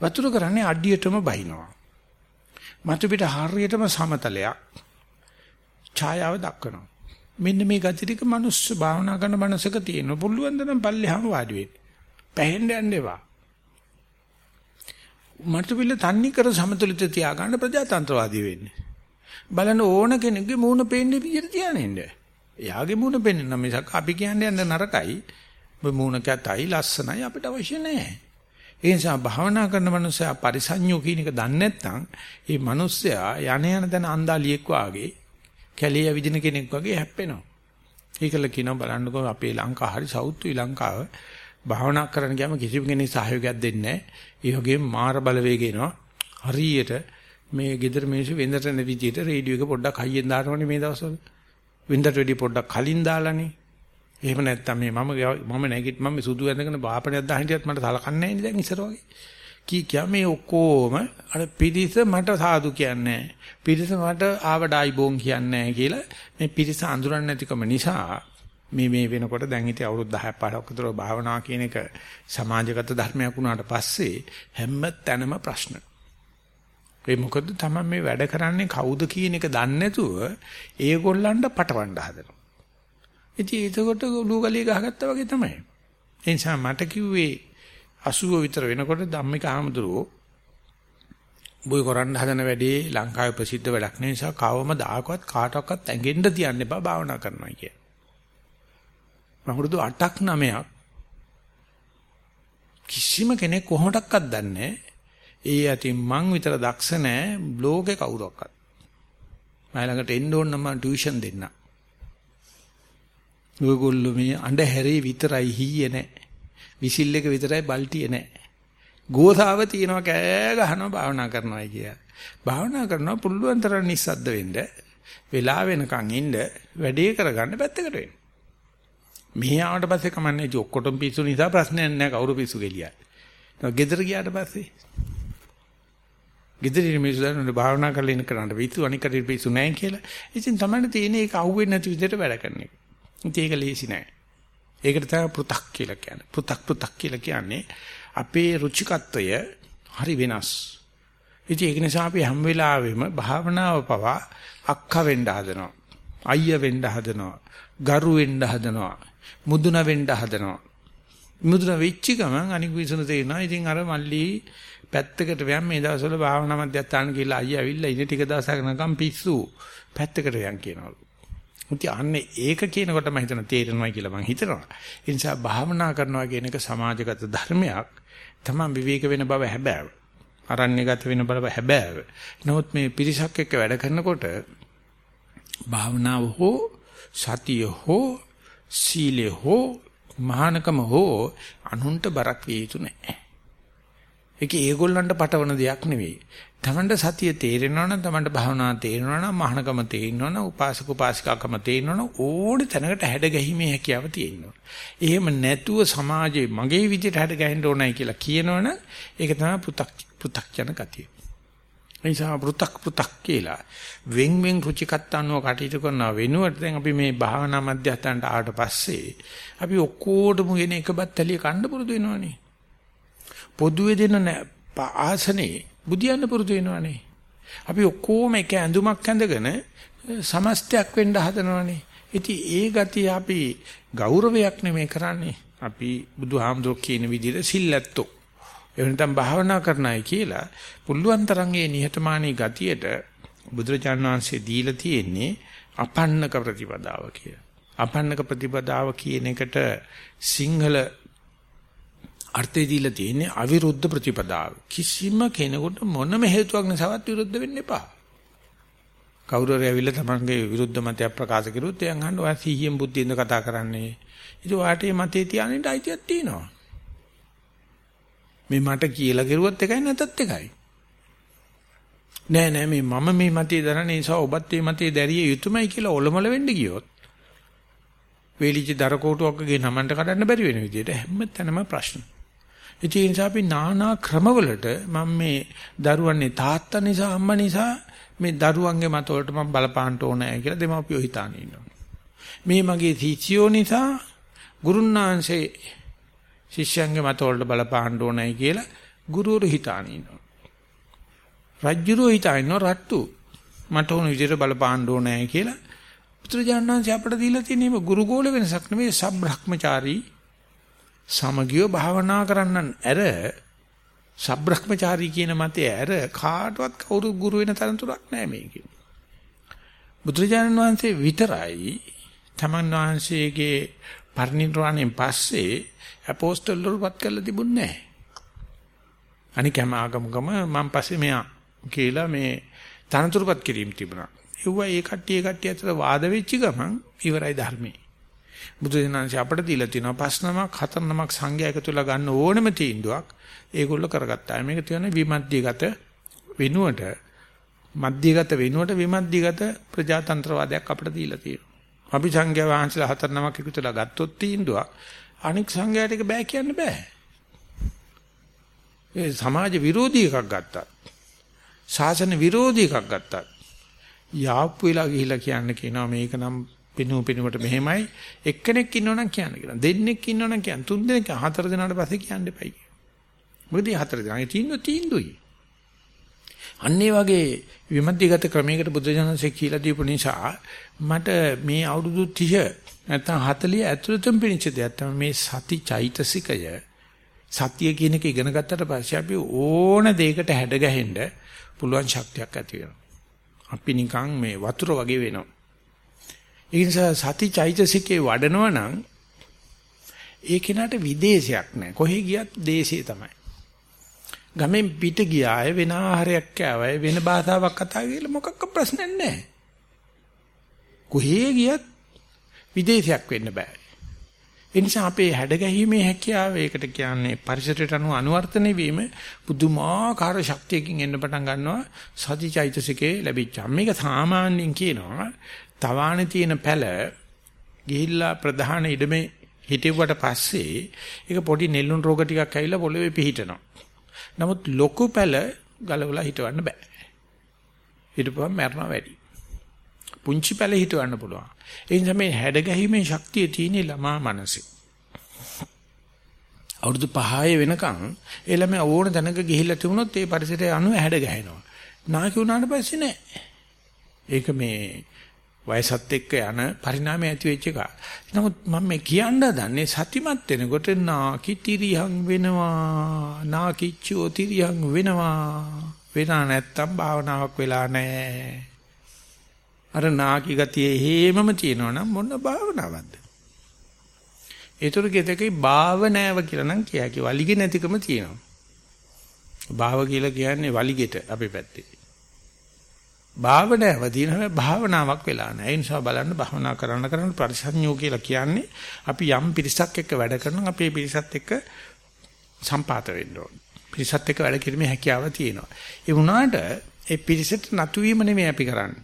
වතුර කරන්නේ අඩියටම බහිනවා. මතු පිට හරියටම සමතලයක් ඡායාව දක්වනවා. මෙන්න මේ gati ටික මනුස්ස භාවනා කරන මනසක තියෙන පුළුවන් තරම් පල්ලෙහාම වාඩි වෙන්න. පැහෙන්න යන්න එපා. මතු පිළ තන්නේ කර සමතුලිත තියාගන්න ප්‍රජාතන්ත්‍රවාදී වෙන්නේ. බලන ඕන කෙනෙක්ගේ මූණ පේන්නේ විදිහට තියානින්න. එයාගේ මූණ පේන්න මිසක් අපි කියන්නේ යන්න නරකයි. ඔබ මූණ කැතයි ලස්සනයි අපිට අවශ්‍ය නැහැ. ඒ නිසා භාවනා කරන මනුස්සයා පරිසඤ්ඤෝ කියන එක දන්නේ නැත්නම් ඒ මනුස්සයා යන යන තැන අන්දාලියෙක් වාගේ කැලිය විදින කෙනෙක් වගේ හැප්පෙනවා. ඒකල කියනවා බලන්නකෝ අපේ ලංකාව හරි සවුත් ශ්‍රී ලංකාව භාවනා කරන්න ගියාම කිසිම කෙනෙක් සහයෝගයක් දෙන්නේ නැහැ. ඒ වගේම මාර බලවේග එනවා. හරියට මේ gedara මිනිස්සු වෙන්දට යන විදිහට රේඩියෝ එක පොඩ්ඩක් හයියෙන් දානවනේ මේ දවස්වල. වෙන්දට වැඩි පොඩ්ඩක් කලින් දාලානේ. එහෙම නැත්තම් මේ මම මම නැගිට මම සුදු ඇඳගෙන බාපණයක් දාන හිටියත් මට සලකන්නේ නැහැ දැන් ඉස්සර වගේ. කී කිය මේ ඔක්කොම අර පිරිස මට සාදු කියන්නේ පිරිස මට ආවඩායි බෝන් කියන්නේ කියලා මේ පිරිස අඳුරන්නේ නැතිකම නිසා මේ මේ වෙනකොට දැන් හිටිය අවුරුදු 10ක් 15ක් විතර භාවනා කියන එක සමාජගත ධර්මයක් වුණාට පස්සේ හැම තැනම ප්‍රශ්න. ඒ මොකද තමයි මේ වැඩ කරන්නේ කවුද කියන එක දන්නේ නැතුව ඒගොල්ලන්ට පටවන්න හදනවා. ඉතින් ඒකකොට ලූගලිය ගහගත්තා වගේ තමයි. ඒ නිසා මට කිව්වේ 80 විතර වෙනකොට ධම්මික ආමඳුරෝ බොයි කරන්න හදන වැඩේ ලංකාවේ ප්‍රසිද්ධ වැඩක් නිසා කවම දායකවත් කාටවත් ඇඟෙන්න තියන්න එපා භාවනා කරනවා කිය. මම වරුදු 8ක් 9ක් කිසිම කෙනෙක් කොහොමඩක්වත් දන්නේ ඒ අතින් මං විතර දක්ෂ නැහැ බ්ලොග් එක කවුරක්වත්. මම ළඟට එන්න ඕන නම් ටියුෂන් දෙන්න. ඔයගොල්ලෝ මේ අඬහැරේ විතරයි හීයේ නැහැ. විසිල් එක විතරයි බල්ටියේ නැහැ. ගෝසාව තියනවා කෑ ගහනවා භාවනා කරනවා කිය. භාවනා කරනවා පුළුවන් තරම් නිස්සද්ද වෙන්න. වෙලා වෙනකන් ඉන්න වැඩේ කරගන්න පැත්තකට වෙන්න. මෙහි ආවට පස්සේ කමන්නේ ඉතින් ඔක්කොටම පිස්සු නිසා ප්‍රශ්නයක් නැහැ කවුරු පිස්සු ගෙලියයි. ඒක ගෙදර ගියාට පස්සේ ගෙදර ඉන්න මිනිස්සු දන්නවනේ භාවනා කරලා ඉන්න කරාට පිස්සු අනික කටින් පිස්සු නැහැ කියලා. ඉතින් තමයි තියෙන්නේ ඒක අහුවෙන්නේ නැති විදිහට වැඩ කරන එක. ඉතින් ඒක ලේසි නෑ. ඒකට තමයි පෘ탁 කියලා කියන්නේ. පෘ탁 පෘ탁 කියලා කියන්නේ අපේ රුචිකත්වය හරි වෙනස්. ඉතින් ඒක නිසා අපි හැම වෙලාවෙම භාවනාව පවා අක්ක වෙන්න හදනවා. අයියා වෙන්න හදනවා. ගරු වෙන්න හදනවා. මුදුන වෙන්න හදනවා. මුදුන වෙච්ච ගමන් අනික විසුණු තේනවා. ඉතින් අර මල්ලි පැත්තකට වයන් මේ දවස්වල භාවනා මධ්‍යස්ථාන කියලා අයියා ඇවිල්ලා ඉන්නේ ටික දවසක් නකම් පිස්සු. පැත්තකට වයන් කියනවලු. මුති අන්නේ ඒක කියනකොට මම හිතන තේරෙනවා කියලා මම හිතනවා. ඒ නිසා භාවනා කරනවා කියන එක සමාජගත ධර්මයක්. තමන් විවේක වෙන බව හැබෑව. අරණ්‍යගත වෙන බව හැබෑව. නමුත් මේ පිරිසක් එක්ක වැඩ කරනකොට භාවනාව හෝ සතිය හෝ සීලය හෝ මහානකම හෝ අනුන්ට බරක් විය යුතු නැහැ. ඒක ඒගොල්ලන්ට පටවන දෙයක් නෙවෙයි. තමන්ට සතිය තේරෙනවා නම් තමන්ට භාවනා තේරෙනවා නම් මහානකම තේරෙනවා නම් උපාසක උපාසිකාකම තේරෙනවා නම් ඕනේ තැනකට හැඩ ගැහිමේ හැකියාව තියෙනවා. එහෙම නැතුව සමාජයේ මගේ විදිහට හැඩ ගැහෙන්න ඕනයි කියලා කියනවනම් ඒක තමයි පු탁 පු탁ජන ගතිය. නිසා පෘ탁 පෘ탁 කියලා වෙන් වෙන් රුචිකත්වන්ව කටයුතු කරන වෙනුවට දැන් අපි මේ භාවනා මධ්‍යස්ථානට ආවට පස්සේ අපි ඔක්කොටම ගෙන එකපත් ඇලිය කන්න පුරුදු වෙනවනේ. පොදුවේ දෙන ආසනේ බුදියන්න පුරුදු වෙනවනේ. අපි ඔක්කොම එක ඇඳුමක් ඇඳගෙන සමස්තයක් වෙන්න හදනවනේ. ඉතින් ඒ ගතිය අපි ගෞරවයක් නෙමෙයි කරන්නේ. අපි බුදුහාමුදුරුවෝ කියන විදිහට සිල්ලැත්තෝ එහෙනම් භාවනා කරනයි කියලා පුළුවන් තරම් ඒ නිහතමානී ගතියට බුදුරජාණන් වහන්සේ දීලා තියෙන්නේ අපන්නක ප්‍රතිපදාව කියලා. අපන්නක ප්‍රතිපදාව කියන එකට සිංහල අර්ථය දීලා තියෙන්නේ අවිරුද්ධ ප්‍රතිපදාව. කිසිම කෙනෙකුට මොනම හේතුවක් නිසාවත් විරුද්ධ වෙන්න එපා. කවුරු හරි ඇවිල්ලා තමන්ගේ විරුද්ධ මතයක් ප්‍රකාශ කරුවොත් එයන් අහන්න ඔයා සීහියෙන් බුද්ධියෙන්ද කතා කරන්නේ. ඉතින් ඔයාට මේ මතේ තියාගෙන අයිතියක් තියෙනවා. මේ මට කියලා කෙරුවොත් එකයි නැතත් එකයි. නෑ නෑ මේ මම මේ මතේ දරන නිසා ඔබත් මේ මතේ දැරිය යුතුයමයි කියලා ඔලොමල වෙන්න ගියොත් වේලිච්ච දර කෝටුවක්ගේ නමන්ට කඩන්න බැරි වෙන විදිහට හැම තැනම ප්‍රශ්න. ඒ නිසා අපි নানা ක්‍රමවලට මම මේ දරුවන්නේ තාත්තා නිසා අම්මා නිසා මේ දරුවන්ගේ මතවලට මම බලපාන්න ඕනෑ කියලා දෙමාපියෝ හිතාන ඉන්නවා. මේ මගේ තීචියෝ නිසා ගුරුන්නාංශේ ශිෂ්‍යයන්ගේ මතවලට බලපාන්න ඕනෑ කියලා ගුරුවරු හිතාන ඉන්නවා. රජ්ජුරෝ හිතාන රට්ටු මට ඕන විදිහට බලපාන්න ඕනෑ කියලා පුත්‍රජානනාංශය අපට දීලා තියෙනේම ගුරුගෝල වෙනසක් නෙමෙයි සබ්‍රහ්මචාරී සමගියව භාවනා කරන්නන් ඇර සබ්‍රහ්මචාරී කියන මතය ඇර කාටවත් කවුරු ගුරු වෙන තරතුරක් නැහැ මේකේ. බුදුරජාණන් වහන්සේ විතරයි තමන් වහන්සේගේ පරිනිර්වාණයෙන් පස්සේ අපෝස්තලරුවත් කරලා තිබුණේ නැහැ. අනික හැම ආගමකම මම පස්සේ මෙයා කියලා මේ තනතුරුපත් කිරීම තිබුණා. ඒවා ඒ කට්ටිය කට්ටිය අතර වාද වෙච්ච ගමන් ඉවරයි ධර්මයේ. බුදුදහමේ අපට දීලා තියෙනවා පස් නමක් හතර නමක් සංඝයා එකතු වෙලා ගන්න ඕනෙම තීන්දුවක් ඒගොල්ලෝ කරගත්තා. මේක තියෙන විමධ්‍යගත වෙනුවට මධ්‍යගත වෙනුවට විමධ්‍යගත ප්‍රජාතන්ත්‍රවාදයක් අපට දීලා තියෙනවා. අපි සංඝයා වහන්සේලා හතර නමක් එකතු වෙලා ගත්තොත් තීන්දුවක් අනික් සංඝයාට ඒක බෑ කියන්න බෑ. ඒ සමාජ විරෝධී එකක් ගත්තා. ශාසන විරෝධී එකක් ගත්තා. යාප්පු වෙලා ගිහිලා කියන්න කියනවා මේක නම් පිනු පිනුවට මෙහෙමයි එක්කෙනෙක් ඉන්නවනම් කියන්න කියලා. දෙන්නෙක් ඉන්නවනම් කියන්න. තුන් දෙනෙක් හතර දෙනාට පස්සේ කියන්න එපයි. මොකද මේ හතර දෙනාගේ තීන්දුව තීන්දුවයි. අන්න ඒ වගේ විමධ්‍යගත ක්‍රමයකට බුදුජානසෙ කියලා දීපු නිසා මට මේ අවුරුදු 30 නැත්නම් 40 ඇතුළතම පිණිච්ච දෙයක් තමයි මේ සති චෛතසිකය සතිය කියන එක ඉගෙන ගත්තට පස්සේ අපි ඕන දෙයකට හැඩ ගැහෙන්න පුළුවන් ශක්තියක් ඇති වෙනවා. අපි නිකන් මේ වතුර වගේ වෙනවා. ඒ නිසා සති චෛතසිකේ වඩනවා නම් ඒ කෙනාට විදේශයක් නැහැ. කොහෙ ගියත් දේශේ තමයි. ගමෙන් පිට ගියාය වෙන ආහාරයක් කෑවයි වෙන භාෂාවක් කතා කරලා මොකක්ක ප්‍රශ්නයක් නැහැ. කොහේ ගියත් විදේශයක් වෙන්න බෑ. ඒ නිසා අපේ හැඩගැහිමේ හැකියාව ඒකට කියන්නේ පරිසරයට අනුව අනුවර්තන වීම පුදුමාකාර ශක්තියකින් එන්න පටන් ගන්නවා සතිචෛතසිකේ ලැබිච්චා. මේක සාමාන්‍යයෙන් කියනවා තවාණේ තියෙන පැල ගිහිල්ලා ප්‍රධාන ඉඩමේ හිටෙව්වට පස්සේ ඒක පොඩි නෙළුම් රෝග ටිකක් ඇවිල්ලා පොළවේ පිහිටනවා. නමුත් ලොකු පැල ගලවලා හිටවන්න බෑ. හිටපුවම මරනවා වැඩි. පුංචි පැල හිටවන්න පුළුවන්. ඒ නිසා මේ හැඩ ගැහිමේ ශක්තිය තියෙන ළමා මනසේ. අවුරුදු 5 වෙනකන් ඒ ළමයා ඕන තැනක ගිහිල්ලා තිබුණොත් ඒ පරිසරය අනුව හැඩ ගැහෙනවා. නාකි වුණාට පස්සේ නෑ. ඒක මේ වයසත් එක්ක යන පරිණාමය ඇති වෙච්ච එක. නමුත් මම මේ කියන්න දන්නේ සතිමත් වෙනකොට නාකි තිරියන් වෙනවා. නාකිච්චෝ තිරියන් වෙනවා. වෙනා නැත්තම් භාවනාවක් වෙලා නැහැ. අර නාකි ගතිය හේමම තියෙනවනම් මොන භාවනාවක්ද? ඒතර ගෙදකේ භාවනාව කියලා නම් කියකි වලිගෙ නැතිකම තියෙනවා. භාව කියලා කියන්නේ වලිගෙට අපේ පැත්තේ. භාවනාව දිනන භාවනාවක් වෙලා නැහැ. ඒ නිසා බලන්න භාවනා කරන්න කරන්න පරිසඤ්ඤෝ කියලා කියන්නේ අපි යම් පිරිසක් එක්ක වැඩ කරනවා අපේ පිරිසත් එක්ක සම්පාත වෙන්න ඕන. පිරිසත් එක්ක වැඩ කිරීමේ හැකියාව තියෙනවා. ඒ වුණාට ඒ පිරිසට නතු වීම නෙමෙයි අපි කරන්නේ.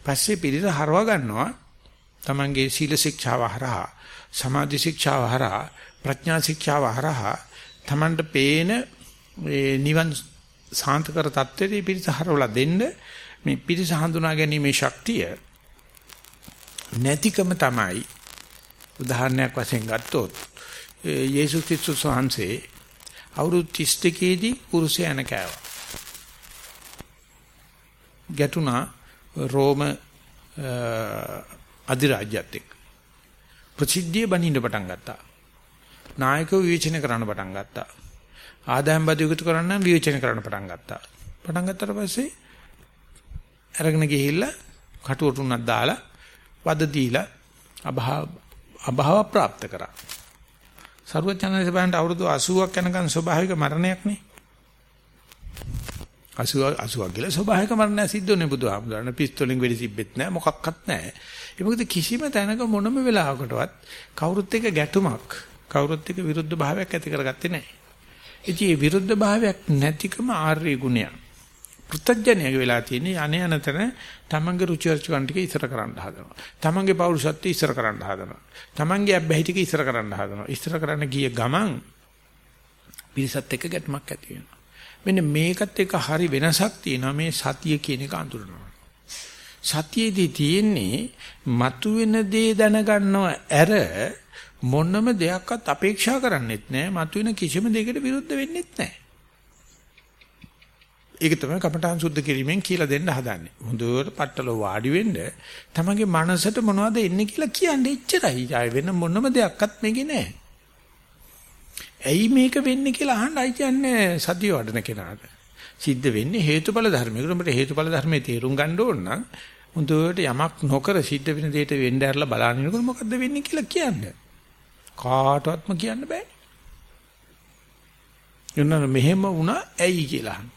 පස්සේ පිරිස හරව ගන්නවා තමන්ගේ සීල ශික්ෂාව හරහා සමාධි ශික්ෂාව හරහා ප්‍රඥා ශික්ෂාව හරහා තමන්ට පේන නිවන් සාන්ත කර தත්ත්වෙදී පිරිස හරවලා දෙන්න මේ පිරිස හඳුනා ගැනීමේ ශක්තිය නැතිකම තමයි උදාහරණයක් වශයෙන් ගත්තොත් යේසුස් ක්‍රිස්තුස් වහන්සේ අවුරුදු 32 දී කුරුසයන කෑවා. ගැටුණා රෝම අධිරාජ්‍යත් එක්ක. ප්‍රසිද්ධිය බනින්න පටන් ගත්තා. නායකව විවේචනය කරන්න පටන් ගත්තා. ආදායම් බදු එකතු කරන්න විවේචනය කරන්න පටන් ගත්තා. පටන් ගත්තට පස්සේ අරගෙන ගිහිල්ලා කටුවටුණක් දාලා වද දීලා අභාව අභාව પ્રાપ્ત කරා. සරුවචනන්සේ බලන්න අවුරුදු 80ක් යනකම් ස්වභාවික මරණයක් නේ. 80 80 කියලා ස්වභාවික මරණයක් සිද්ධ වෙන්නේ බුදුහාමුදුරන පිස්තෝලෙන් වෙඩි තිබෙත් නැහැ මොකක්වත් නැහැ. ඒ මොකද කිසිම තැනක මොනම වෙලාවකටවත් කවුරුත් එක්ක ගැටුමක් කවුරුත් එක්ක විරුද්ධ භාවයක් ඇති කරගත්තේ නැහැ. ඉතින් මේ විරුද්ධ භාවයක් නැතිකම ආර්ය ගුණයක්. පෘථජ්ජනයක වෙලා තියෙන්නේ අනේ අනතන තමන්ගේ රුචි අරුචිකන් ටික ඉස්සර කරන්න හදනවා. තමන්ගේ පෞරුෂත්වය ඉස්සර කරන්න හදනවා. තමන්ගේ අබ්බැහි ටික ඉස්සර කරන්න හදනවා. ඉස්සර කරන්න ගිය ගමන් පිරිසත් එක්ක ගැටමක් ඇති වෙනවා. මෙන්න මේකත් එක්ක හරි වෙනසක් තියෙනවා මේ සතිය කියන එක අඳුරනවා. සතියේදී තියෙන්නේ මතුවෙන දේ දැනගන්නව ඇර මොනම දෙයක්වත් අපේක්ෂා කරන්නෙත් නැහැ. මතුවෙන කිසිම දෙයකට විරුද්ධ වෙන්නෙත් නැහැ. ඒක තමයි කපටහන් සුද්ධ කිරීමෙන් කියලා දෙන්න හදන්නේ. හොඳට පట్టල වාඩි වෙන්න තමන්ගේ මනසට මොනවද එන්නේ කියලා කියන්නේ එච්චරයි. ආය වෙන මොනම දෙයක්වත් මේකේ නැහැ. ඇයි මේක වෙන්නේ කියලා අහන්න අයි කියන්නේ සතිය වඩන කෙනාට. සිද්ධ වෙන්නේ හේතුඵල ධර්මයකට. උඹට හේතුඵල ධර්මයේ තේරුම් ගන්න ඕන නම් හොඳට යමක් නොකර සිද්ධ වෙන දෙයට වෙන්න ඇරලා බලනිනකොට මොකද්ද වෙන්නේ කියලා කියන්නේ. කාටවත්ම කියන්න බෑ. යන්න මෙහෙම වුණා ඇයි කියලා අහන්න.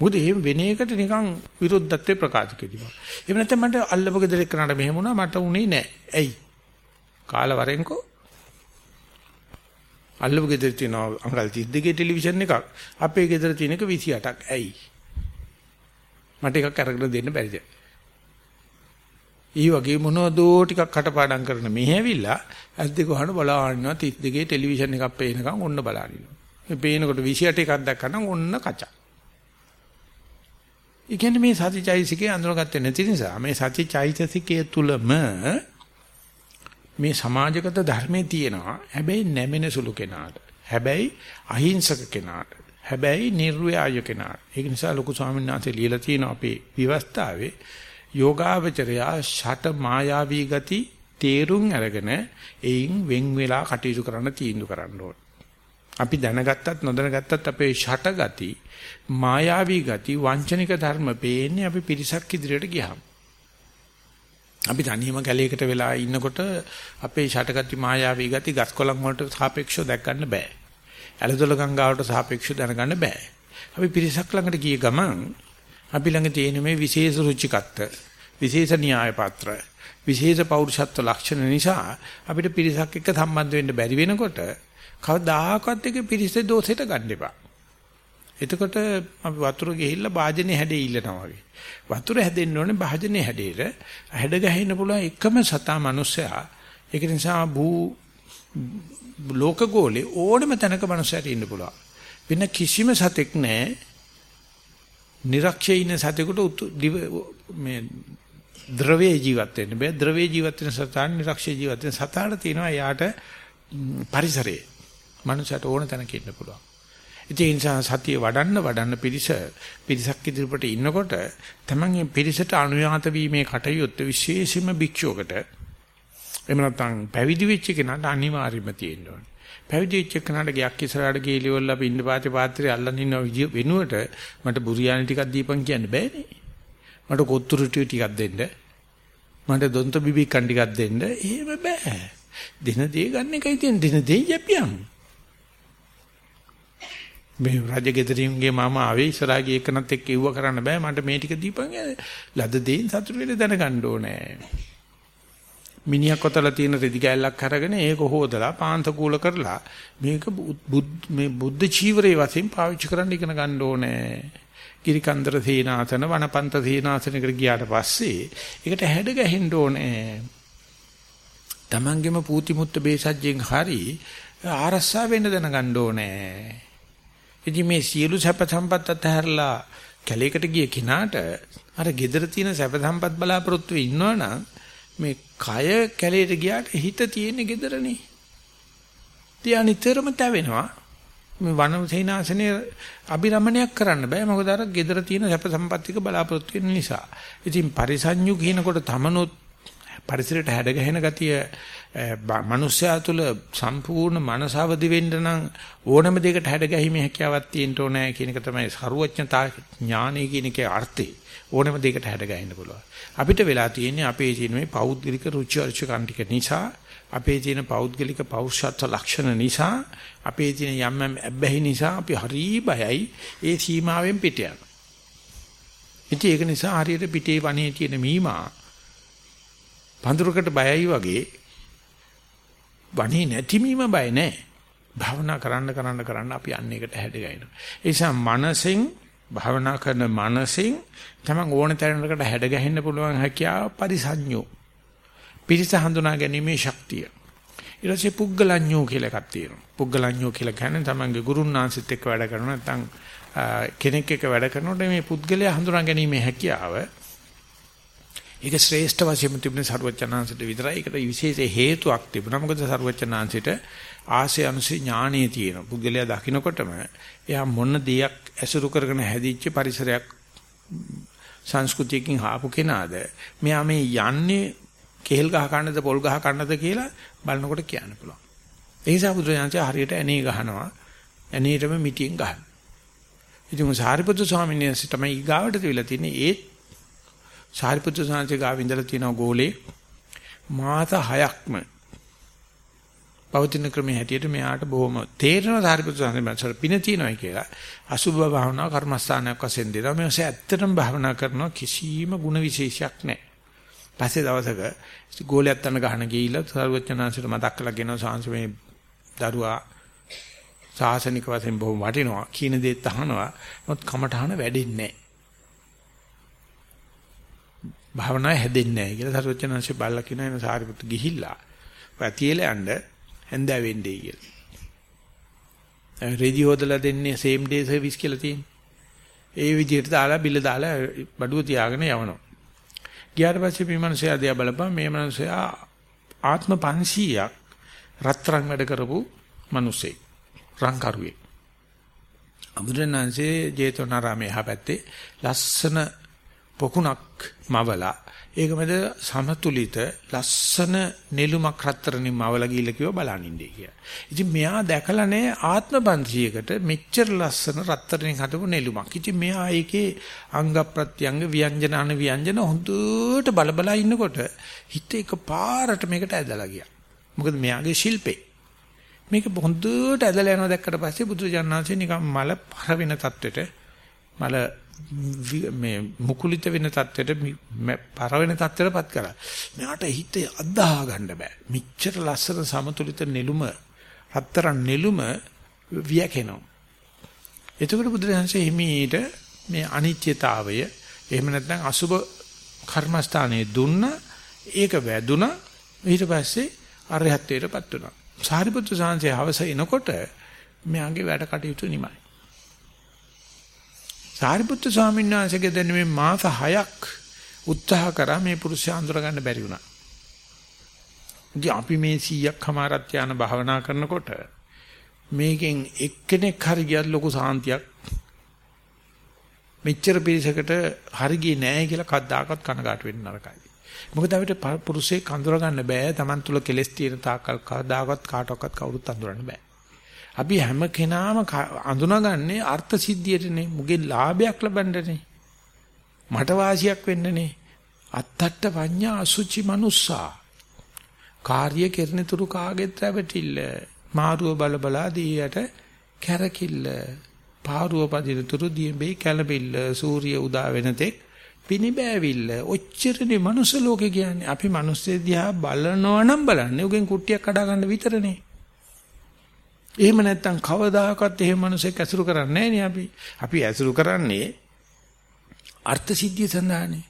මොකද එහෙම වෙන එකට නිකන් විරුද්ධත්වය ප්‍රකාශ කෙරෙනවා. එහෙම නැත්නම් මට අල්ලපු ගෙදර එක්කනට මෙහෙම වුණා මට උනේ නැහැ. ඇයි? කාලවරෙන්කෝ අල්ලපු ගෙදර තියෙන අංකල් 32 ටෙලිවිෂන් එකක් අපේ ගෙදර තියෙන එක 28ක්. ඇයි? මට එකක් අරගෙන දෙන්න බැරිද? ඊ වගේ මොනවදෝ ටිකක් කටපාඩම් කරන මෙහි ඇවිල්ලා ඇස් දෙක වහන බලාගෙනවා 32 ටෙලිවිෂන් එකක් පේනකම් ඔන්න බලාගෙන. මේ පේනකොට 28 එකක් දැක්කනම් ඔන්න කචා. ඒ කියන්නේ මේ සතිචෛතසිකේ අඳුරගත්තේ නැති නිසා මේ සතිචෛතසිකයේ තුලම මේ සමාජගත ධර්මයේ තියෙනවා. හැබැයි නැමෙන සුළු කෙනාට. හැබැයි අහිංසක කෙනාට. හැබැයි නිර්ව්‍යාය කෙනාට. ඒක නිසා ලොකු ස්වාමීන් වහන්සේ ලියලා තියෙනවා අපේ විවස්ථාවේ යෝගාවචරයා ෂට මායාවී ගති තේරුම් අරගෙන එයින් වෙන් වෙලා කටයුතු කරන්න තීන්දුව කරන්න ඕනේ. අපි දැනගත්තත් නොදැනගත්තත් අපේ ෂට ගති මායාවී ගති වංචනික ධර්ම පේන්නේ අපි පිරිසක් ඉදිරියට ගියාම. අපි තනියම කැලේකට වෙලා ඉන්නකොට අපේ ෂටගති මායාවී ගති ගස්කොලන් වලට සාපේක්ෂව දැක් ගන්න බෑ. ඇලදොල ගංගාවට සාපේක්ෂව දැනගන්න බෑ. අපි පිරිසක් ළඟට ගිය ගමන් අපි ළඟ තියෙන මේ විශේෂ රුචිකත්ව, විශේෂ න්‍යාය පත්‍ර, විශේෂ පෞරුෂත්ව ලක්ෂණ නිසා අපිට පිරිසක් එක්ක සම්බන්ධ වෙන්න බැරි වෙනකොට කවදාකවත් එක පිරිසේ දෝෂෙට ගන්න එපා. එතකොට අපි වතුර ගිහිල්ලා වාජනේ හැඩේ ඉල්ලනවා වගේ. වතුර හැදෙන්න ඕනේ වාජනේ හැඩේට. හැඩ ගහින්න පුළුවන් එකම සතා මිනිසයා. ඒක නිසා භූ ලෝක ගෝලේ ඕනම තැනක මනුස්සයට ඉන්න පුළුවන්. වෙන කිසිම සතෙක් නැහැ. නිරක්ෂේ ඉන්න සතෙකුට මේ ද්‍රවයේ ජීවත් වෙන්න බෑ. ද්‍රවයේ ජීවත් වෙන සතාන් නිරක්ෂේ ජීවත් වෙන සතාට තියෙනවා යාට පරිසරයේ. මනුස්සයට ඕන තැනක ඉන්න පුළුවන්. ඒ නිසා සතිය වඩන්න වඩන්න පිරිස පිරිසක් ඉදිරියට ඉන්නකොට තමන් පිරිසට අනුයාත වීමේ කටයුත්ත විශේෂයෙන්ම භික්ෂුවකට එහෙම නැත්නම් පැවිදි වෙච්ච කෙනාට අනිවාර්යයෙන්ම තියෙන්න ඕනේ. පැවිදි වෙච්ච කෙනාට ගයක් ඉස්සරහට ගිහිලිවල අපි ඉන්න පාතේ පාත්‍රය අල්ලන් ඉන්න වෙනුවට මට බුරියානි ටිකක් දීපන් කියන්න බෑනේ. මට කොත්තුරු ටිකක් දෙන්න. මට දොන්ත බිබිකන් ටිකක් දෙන්න. එහෙම බෑ. දින දේ ගන්න එකයි තියෙන දින දේ යපියන්. මේ රජගෙදරින්ගේ මම ආවේ ඉස්සරහගේ එකනත් එක්ක ඉව්ව කරන්න බෑ මට මේ ටික දීපන් ලද දෙයින් සතුට වෙන්න දැනගන්න ඕනේ. මිනිහා කොතල තියෙන රෙදි කැල්ලක් අරගෙන ඒක හොදලා පාන්ත කූල කරලා මේක මේ බුද්ධ චීවරයේ වශයෙන් පාවිච්චි කරන්න ඉගෙන ගන්න ඕනේ. ගිරිකන්දර සීනාසන වනපන්ත සීනාසනකට ගියාට පස්සේ ඒකට හැඩ ගැහෙන්න ඕනේ. Tamangema පූති මුත්ත බේසජ්ජෙන් හරි ආරස්සා වෙන්න දැනගන්න ඕනේ. ඉතින් මේ සියලු සැප සම්පත් අතහැරලා කැලේකට ගිය කිනාට අර gedara තියෙන සැප සම්පත් බලාපොරොත්තු වෙ ඉන්නවනම් මේ කය කැලේට ගියාට හිත තියෙන්නේ gederනේ. තියා නිතරම තැවෙනවා. මේ වන සේනාසනේ අබිරමණයක් කරන්න බෑ මොකද අර gedara තියෙන සැප සම්පත්තික බලාපොරොත්තු වෙන නිසා. ඉතින් පරිසඤ්ඤු කියනකොට තමනොත් පරිසරයට හැඩ ගැහෙන ගතිය මනුස්සයා තුළ සම්පූර්ණ මනසවදි වෙන්න නම් ඕනම දෙයකට හැඩ ගැහිමේ හැකියාවක් තියෙන්න ඕනේ කියන එක තමයි ਸਰුවඥතා ඥානය කියන එකේ අර්ථය. ඕනම දෙයකට හැඩ ගැහෙන්න පුළුවන්. අපිට වෙලා තියෙන්නේ අපේ තියෙන මේ පෞද්ගලික රුචි අරුචිකම් ටික නිසා අපේ තියෙන පෞද්ගලික පෞරුෂත්ව ලක්ෂණ නිසා අපේ තියෙන යම් යම් අබ්බැහි නිසා අපි හරි බයයි ඒ සීමාවෙන් පිට යන. ඉතින් ඒක නිසා හරියට පිටේ වනේ තියෙන මීමා පඳුරකට බයයි වගේ වනේ නැති මීම බය නැහැ. භාවනා කරන්න කරන්න කරන්න අපි අන්නේකට හැදගයිනවා. ඒ නිසා මනසෙන් භාවනා කරන මනසින් තමන් ඕන තැනකට හැඩ ගැහෙන්න පුළුවන් හැකියාව පරිසඤ්ඤෝ. පිරිස හඳුනා ගැනීමේ ශක්තිය. ඊට පස්සේ පුග්ගලඤ්ඤෝ කියලා එකක් තියෙනවා. පුග්ගලඤ්ඤෝ කියලා කියන්නේ තමන්ගේ ගුරුන්නාන්සිට එක්ක වැඩ කරන නැත්නම් කෙනෙක් එක්ක වැඩ කරනකොට මේ පුද්ගලයා හඳුනා ගැනීමේ හැකියාව ඒක ශ්‍රේෂ්ඨ වශයෙන්ම තිබුණේ සර්වචනාංශයට විතරයි. ඒකට විශේෂ හේතුවක් තිබුණා. මොකද සර්වචනාංශයට ආශය අනුසී ඥානීය තියෙන. පුද්ගලයා දකින්නකොටම එයා මොන දෙයක් ඇසුරු කරගෙන හැදිච්ච පරිසරයක් සංස්කෘතියකින් ආපු කෙනාද මෙයා මේ යන්නේ කෙහෙල් ගහ කන්නද පොල් ගහ කන්නද කියලා බලනකොට කියන්න පුළුවන්. ඒ නිසා බුදුරජාණන් හරියට ඇනේ ගහනවා. ඇනේටම මිටියෙන් ගහනවා. ඉතින් සාරිපුත්‍ර ස්වාමීන් වහන්සේ තමයි ඊගාවට තියලා තියෙන්නේ ඒත් සාරිපුත්‍ර සාංශේ ගාව ඉඳලා තියෙන ගෝලේ මාස 6ක්ම පවතින ක්‍රමයේ හැටියට මෙයාට බොහොම තේරෙනවා සාරිපුත්‍ර සාංශේ පින තියෙනවා කියලා. අසුභ භාවනා කර්මස්ථානයක් වශයෙන් දෙනවා. මේ ඔසේ ඇත්තටම භාවනා කරනවා කිසිම ಗುಣ විශේෂයක් නැහැ. පස්සේ දවසක ගෝලයක් තන ගහන ගිහිල්ලා සාරවත්චනාංශයට මතක් කළා කියනවා සාංශ මේ දරුවා සාසනික වශයෙන් බොහොම වටිනවා. කීන දේත් අහනවා. මොකද කමටහන වැඩින්නේ නැහැ. භාවනාව හැදෙන්නේ නැහැ කියලා සරුවචනංශය බල්ලා කියන එන සාරිපුත්තු ගිහිල්ලා ඔය තියලා යන්න හැන්දෑ වෙන්නේ කියලා. රෙදි හොදලා දෙන්නේ same day service කියලා තියෙන. ඒ විදිහට දාලා බිල දාලා බඩුව තියාගෙන යවනවා. ගියාට පස්සේ මේ මිනිස්සයා දිහා බලපන් මේ මිනිස්සයා ආත්ම 500ක් රත්තරන් වැඩ කරපු මිනිස්සෙක්. රංකරුවෙක්. අමුද්‍රණංශේ ජේතවනාරාමේ යහපැත්තේ ලස්සන පොකුණක් මවලා ඒක මැද සමතුලිත ලස්සන නෙළුමක් රත්තරන්ින් මවලා ගිහිල්ලා කිව්වා බලන් ඉන්නේ කියලා. ඉතින් මෙයා දැකලා නැහැ ආත්ම 500කට මෙච්චර ලස්සන රත්තරන්ින් හදපු නෙළුමක්. ඉතින් මෙයා ඒකේ අංග ප්‍රත්‍යංග ව්‍යංජන අන ව්‍යංජන හොඳට බලබලා ඉන්නකොට හිත එකපාරට මේකට ඇදලා ගියා. මොකද මෙයාගේ ශිල්පේ මේක හොඳට ඇදලා යනවා දැක්කට පස්සේ බුදුජානනාංශේ නිකන් මල පර වෙන තත්වෙට මල මේ මුකුලිත වෙන තත්ත්වයට පර වෙන තත්ත්වයටපත් කරා. මෙයාට හිත අදහා ගන්න බෑ. මෙච්චර ලස්සන සමතුලිත නෙළුම රත්තරන් නෙළුම වියකෙනවා. එතකොට බුදුරජාණන්සේ හිමීට මේ අනිත්‍යතාවය එහෙම නැත්නම් අසුබ කර්මස්ථානයේ දුන්න ඒක වැදුනා ඊට පස්සේ අරහත්ත්වයටපත් වුණා. සාරිපුත්‍ර සාංශය හවස එනකොට මෙයාගේ වැඩ කටයුතු නිමයි. සාරිපුත්‍ර ස්වාමීන් වහන්සේගේ දැන් මේ මාස 6ක් උත්සාහ කරා මේ පුරුෂය අඳුර ගන්න බැරි වුණා. ඉතින් අපි මේ 100ක් හමාරත් යන භාවනා කරනකොට මේකෙන් එක්කෙනෙක් හරි ගියත් ලොකු සාන්තියක් මෙච්චර පිරිසකට හරි ගියේ නැහැ කියලා කද්දාකත් කනගාටු වෙන්න නරකයි. මොකද අපිට පුරුෂයෙක් අඳුර ගන්න බෑ. Taman තුල කෙලස් තියෙන තාක්කල් කවදාකවත් කාටවත් කවුරුත් අඳුරන්න බෑ. අපි හැම කෙනාම අඳුනගන්නේ අර්ථ සිද්ධියටනේ. මුගේ ලාභයක් ලබන්නනේ. මට වාසියක් වෙන්නනේ. අත්තට්ට පඤ්ඤා අසුචි මනුස්සා. කාර්ය කෙරෙන තුරු කාගෙත් රැවටිල්ල. මාරුව බල බලා දීයට කැරකිල්ල. පාරුව පදින තුරු දියඹේ කැළඹිල්ල. සූර්ය උදා වෙන තෙක් පිනිබෑවිල්ල. ඔච්චරනේ මනුස්ස ලෝකේ කියන්නේ. අපි මිනිස්සු දිහා බලනවා නම් බලන්නේ. උගෙන් කුට්ටියක් කඩා ගන්න විතරනේ. එහෙම නැත්තම් කවදාකවත් එහෙම මිනිසෙක් ඇසුරු කරන්නේ නැහැ අපි. අපි ඇසුරු කරන්නේ අර්ථ සිද්ධිය සඳහානේ.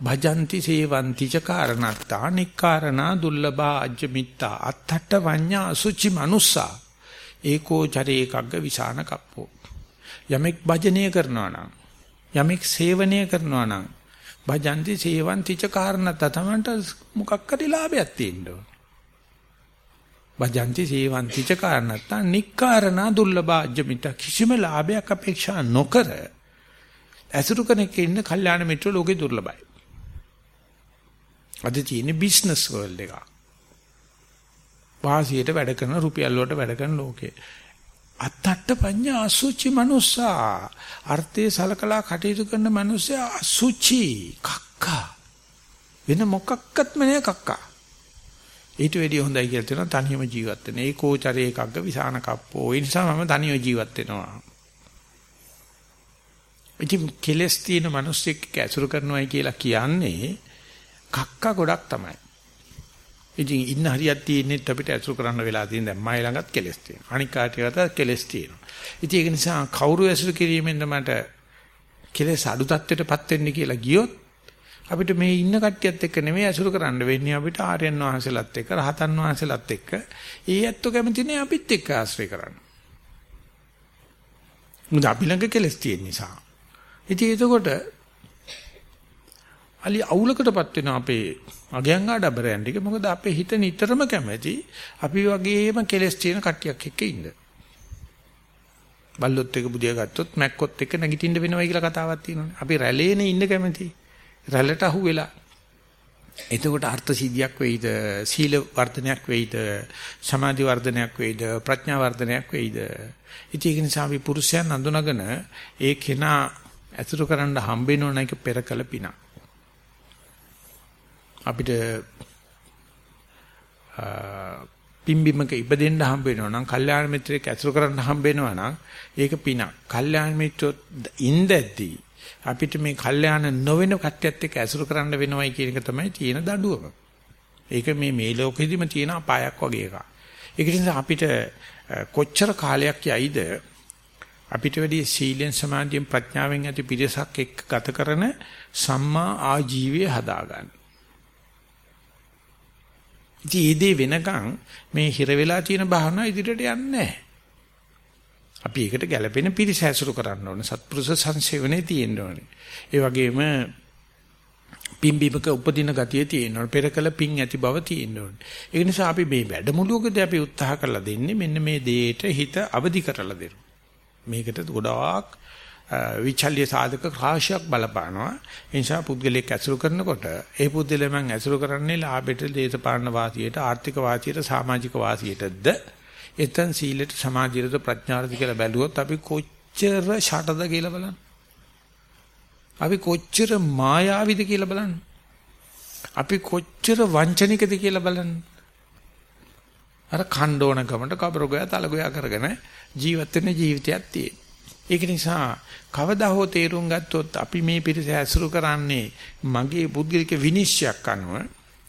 භජନ୍ତି සේවନ୍ତି ච කාරණත්තා නික්කාරණා දුර්ලභා අජ්ජමිත්තා අත්තට වඤ්ඤා අසුචි මනුස්සා ඒකෝ චරේකග්ග විසාන කප්පෝ යමෙක් භජනය කරනවා නම් යමෙක් සේවනය කරනවා නම් භජନ୍ତି සේවନ୍ତି ච කාරණත්තා තමන්ට මොකක් හරි ලාභයක් තියෙන්න ඕන භජନ୍ତି සේවಂತಿ ච කාරණත්තා නික්කාරණා දුර්ලභාජ්‍ය මිත කිසිම ලාභයක් අපේක්ෂා නොකර ඇසුරු කෙනෙක් ඉන්න කල්යාණ මිත්‍ර ලෝකේ දුර්ලභයි. අද තියෙන බිස්නස් වර්ල්ඩ් එක. වාසියට වැඩ කරන රුපියල් වලට වැඩ කරන ලෝකේ. අත්තට පඤ්ඤා අසුචි මනුස්සා අර්ථයේ සලකලා කටයුතු කරන මිනිස්සයා අසුචි කක්කා වෙන මොකක්වත්ම නෑ කක්කා ඊට වැඩිය හොඳයි කියලා තියෙනවා තනියම ජීවත් වෙන. ඒකෝචරේ එකක්ග විසාන කප්පෝ. ඒ නිසා මම තනියම ජීවත් වෙනවා. ඉතින් කෙලස් තියෙන මිනිස්සෙක් ඇසුරු කරනවායි කියලා කියන්නේ කක්ක ගොඩක් තමයි. ඉතින් ඉන්න හරියක් තියෙන්නේ අපිට ඇසුරු කරන්න වෙලා තියෙන දැන් මයි ළඟත් කෙලස් තියෙනවා. අනික් කාටියට කෙලස් තියෙනවා. ඉතින් ඒක නිසා කවුරු ඇසුරු කිරීමෙන්ද මට කෙලස් අඩු තත්ත්වයටපත් වෙන්නේ කියලා ගියොත් අපිට මේ ඉන්න කට්ටියත් එක්ක නෙමෙයි ඇසුරු කරන්න වෙන්නේ අපිට ආර්යයන් වහන්සේලාත් එක්ක රහතන් වහන්සේලාත් එක්ක. ඒ ඇත්තෝ කැමති නේ අපිත් එක්ක ආශ්‍රය කරන්න. මුද අපි ළඟ කෙලස් තියෙන නිසා. ඉතින් එතකොට අලි අවුලකටපත් වෙන අපේ අගයන් ආඩබරයන් ටික මොකද අපේ හිත නිතරම කැමති අපි වගේම කෙලස් තියෙන කට්ටියක් එක්ක ඉන්න. බල්ලොත් එක බුදියා ගත්තොත් මැක්කොත් එක නැගිටින්න වෙනවා කියලා කතාවක් තියෙනවානේ. අපි රැළේනේ ඉන්න කැමති. රැළට අහු වෙලා. එතකොට අර්ථ සිද්ධියක් වෙයිද, සීල වර්ධනයක් වෙයිද, සමාධි වර්ධනයක් වෙයිද, ප්‍රඥා වර්ධනයක් වෙයිද? ඉතින් ඒක නිසා අපි පුරුෂයන් අඳුනගෙන ඒ කෙනා ඇසුරු කරන්න හම්බෙන්න ඕන එක පෙර කළ පින. අපිට පිම්බිමක ඉපදෙන්න හම්බ වෙනවා නම් කල්යාණ මිත්‍රයෙක් ඇසුරු කරන්න හම්බ වෙනවා නම් ඒක පිනක්. කල්යාණ මිත්‍රොත් ඉඳද්දී අපිට මේ කල්යාණ නොවන කට්ටියත් එක්ක ඇසුරු කරන්න වෙනවයි කියන එක තමයි තියෙන දඩුවම. ඒක මේ මේ ලෝකෙදිම තියෙන අපායක් වගේ එකක්. ඒක නිසා අපිට කොච්චර කාලයක් යයිද අපිට වැඩි සීලෙන් සමාධියෙන් ප්‍රඥාවෙන් ඇති පිරිසක් එක්ක ගත කරන සම්මා ආජීවය හදාගන්න. ඉතින් ඊදී වෙනකන් මේ හිර වෙලා තියෙන භාවනාව ඉදිරියට යන්නේ නැහැ. අපි ඒකට ගැළපෙන පිරිස ඇසුරු කරන්න ඕනේ. සත්පුරුෂ සංසේවනේ තියෙන්න ඕනේ. ඒ වගේම පිම්බීමක උපදින ගතිය තියෙන්න ඕනේ. පෙරකල පිං ඇති බව තියෙන්න ඕනේ. ඒ නිසා අපි මේ වැඩමුළුවකදී අපි උත්සාහ කරලා දෙන්නේ මෙන්න මේ දේට හිත අවදි කරලා දෙන්න. මේකට ගොඩාක් විචල්්‍ය සාධක රාශියක් බලපානවා. ඒ නිසා පුද්ගලයෙක් ඇසුරු කරනකොට ඒ පුද්ගලයා මං ඇසුරු කරන්නේ ලාභයට, දේශපාලන වාසියට, ආර්ථික වාසියට, සමාජික වාසියටද එතෙන් සීලයට, සමාධියට, ප්‍රඥාට කියලා බැලුවොත් අපි කොච්චර ෂටද කියලා බලන්න. අපි කොච්චර මායාවිද කියලා බලන්න. අපි කොච්චර වංචනිකද කියලා බලන්න. අර කණ්ඩෝණ ගමට කබරගෝයා තලගෝයා කරගෙන ජීවත් වෙන ජීවිතයක් තියෙන. ඒක නිසා කවදා හෝ තේරුම් ගත්තොත් අපි මේ පිරිස ඇසුරු කරන්නේ මගේ පුද්ගලික විනිශ්චයක් අනුව.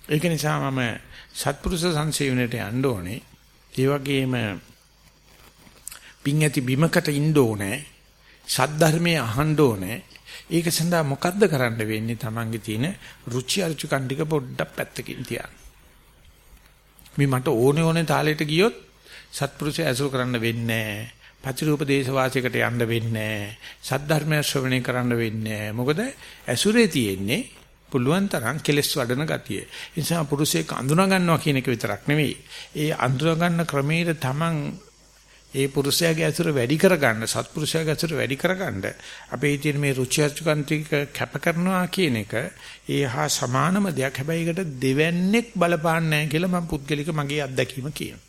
ඒක නිසා මම සත්පුරුෂ සංසේවනයේ යන්න ඕනේ. ඒ වගේම පිං ඇති බිමකට ඉන්න ඕනේ. සද්ධර්මයේ අහන්න ඕනේ. ඒක සඳහා මොකද්ද කරන්න වෙන්නේ? Tamange තියෙන රුචි අරුචිකන් ටික පොඩ්ඩක් පැත්තකින් තියන්න. මේ මට ඕනේ ඕනේ තාලෙට ගියොත් සත්පුරුෂය ඇසුරු කරන්න වෙන්නේ නැහැ. පතිරූප දේශ වාසයකට යන්න වෙන්නේ නැහැ. සද්ධර්මය ශ්‍රවණය කරන්න වෙන්නේ නැහැ. මොකද ඇසුරේ තියෙන්නේ පුළුවන් තරම් කෙලස් වඩන ගතිය. ඒ නිසා පුරුෂයෙක් අඳුනා ගන්නවා කියන එක විතරක් නෙවෙයි. ඒ අඳුනා ගන්න ක්‍රමයේ තමන් ඒ පුරුෂයාගේ ඇසුර වැඩි කරගන්න සත්පුරුෂයාගේ ඇසුර වැඩි කරගන්න අපේ තියෙන මේ රුචි අරුචිකන් ටික කැප කරනවා කියන එක ඒ හා සමානම දෙයක්. හැබැයි ඒකට දෙවන්නේක් බලපාන්නේ නැහැ කියලා මම පුද්ගලික මගේ අත්දැකීම කියනවා.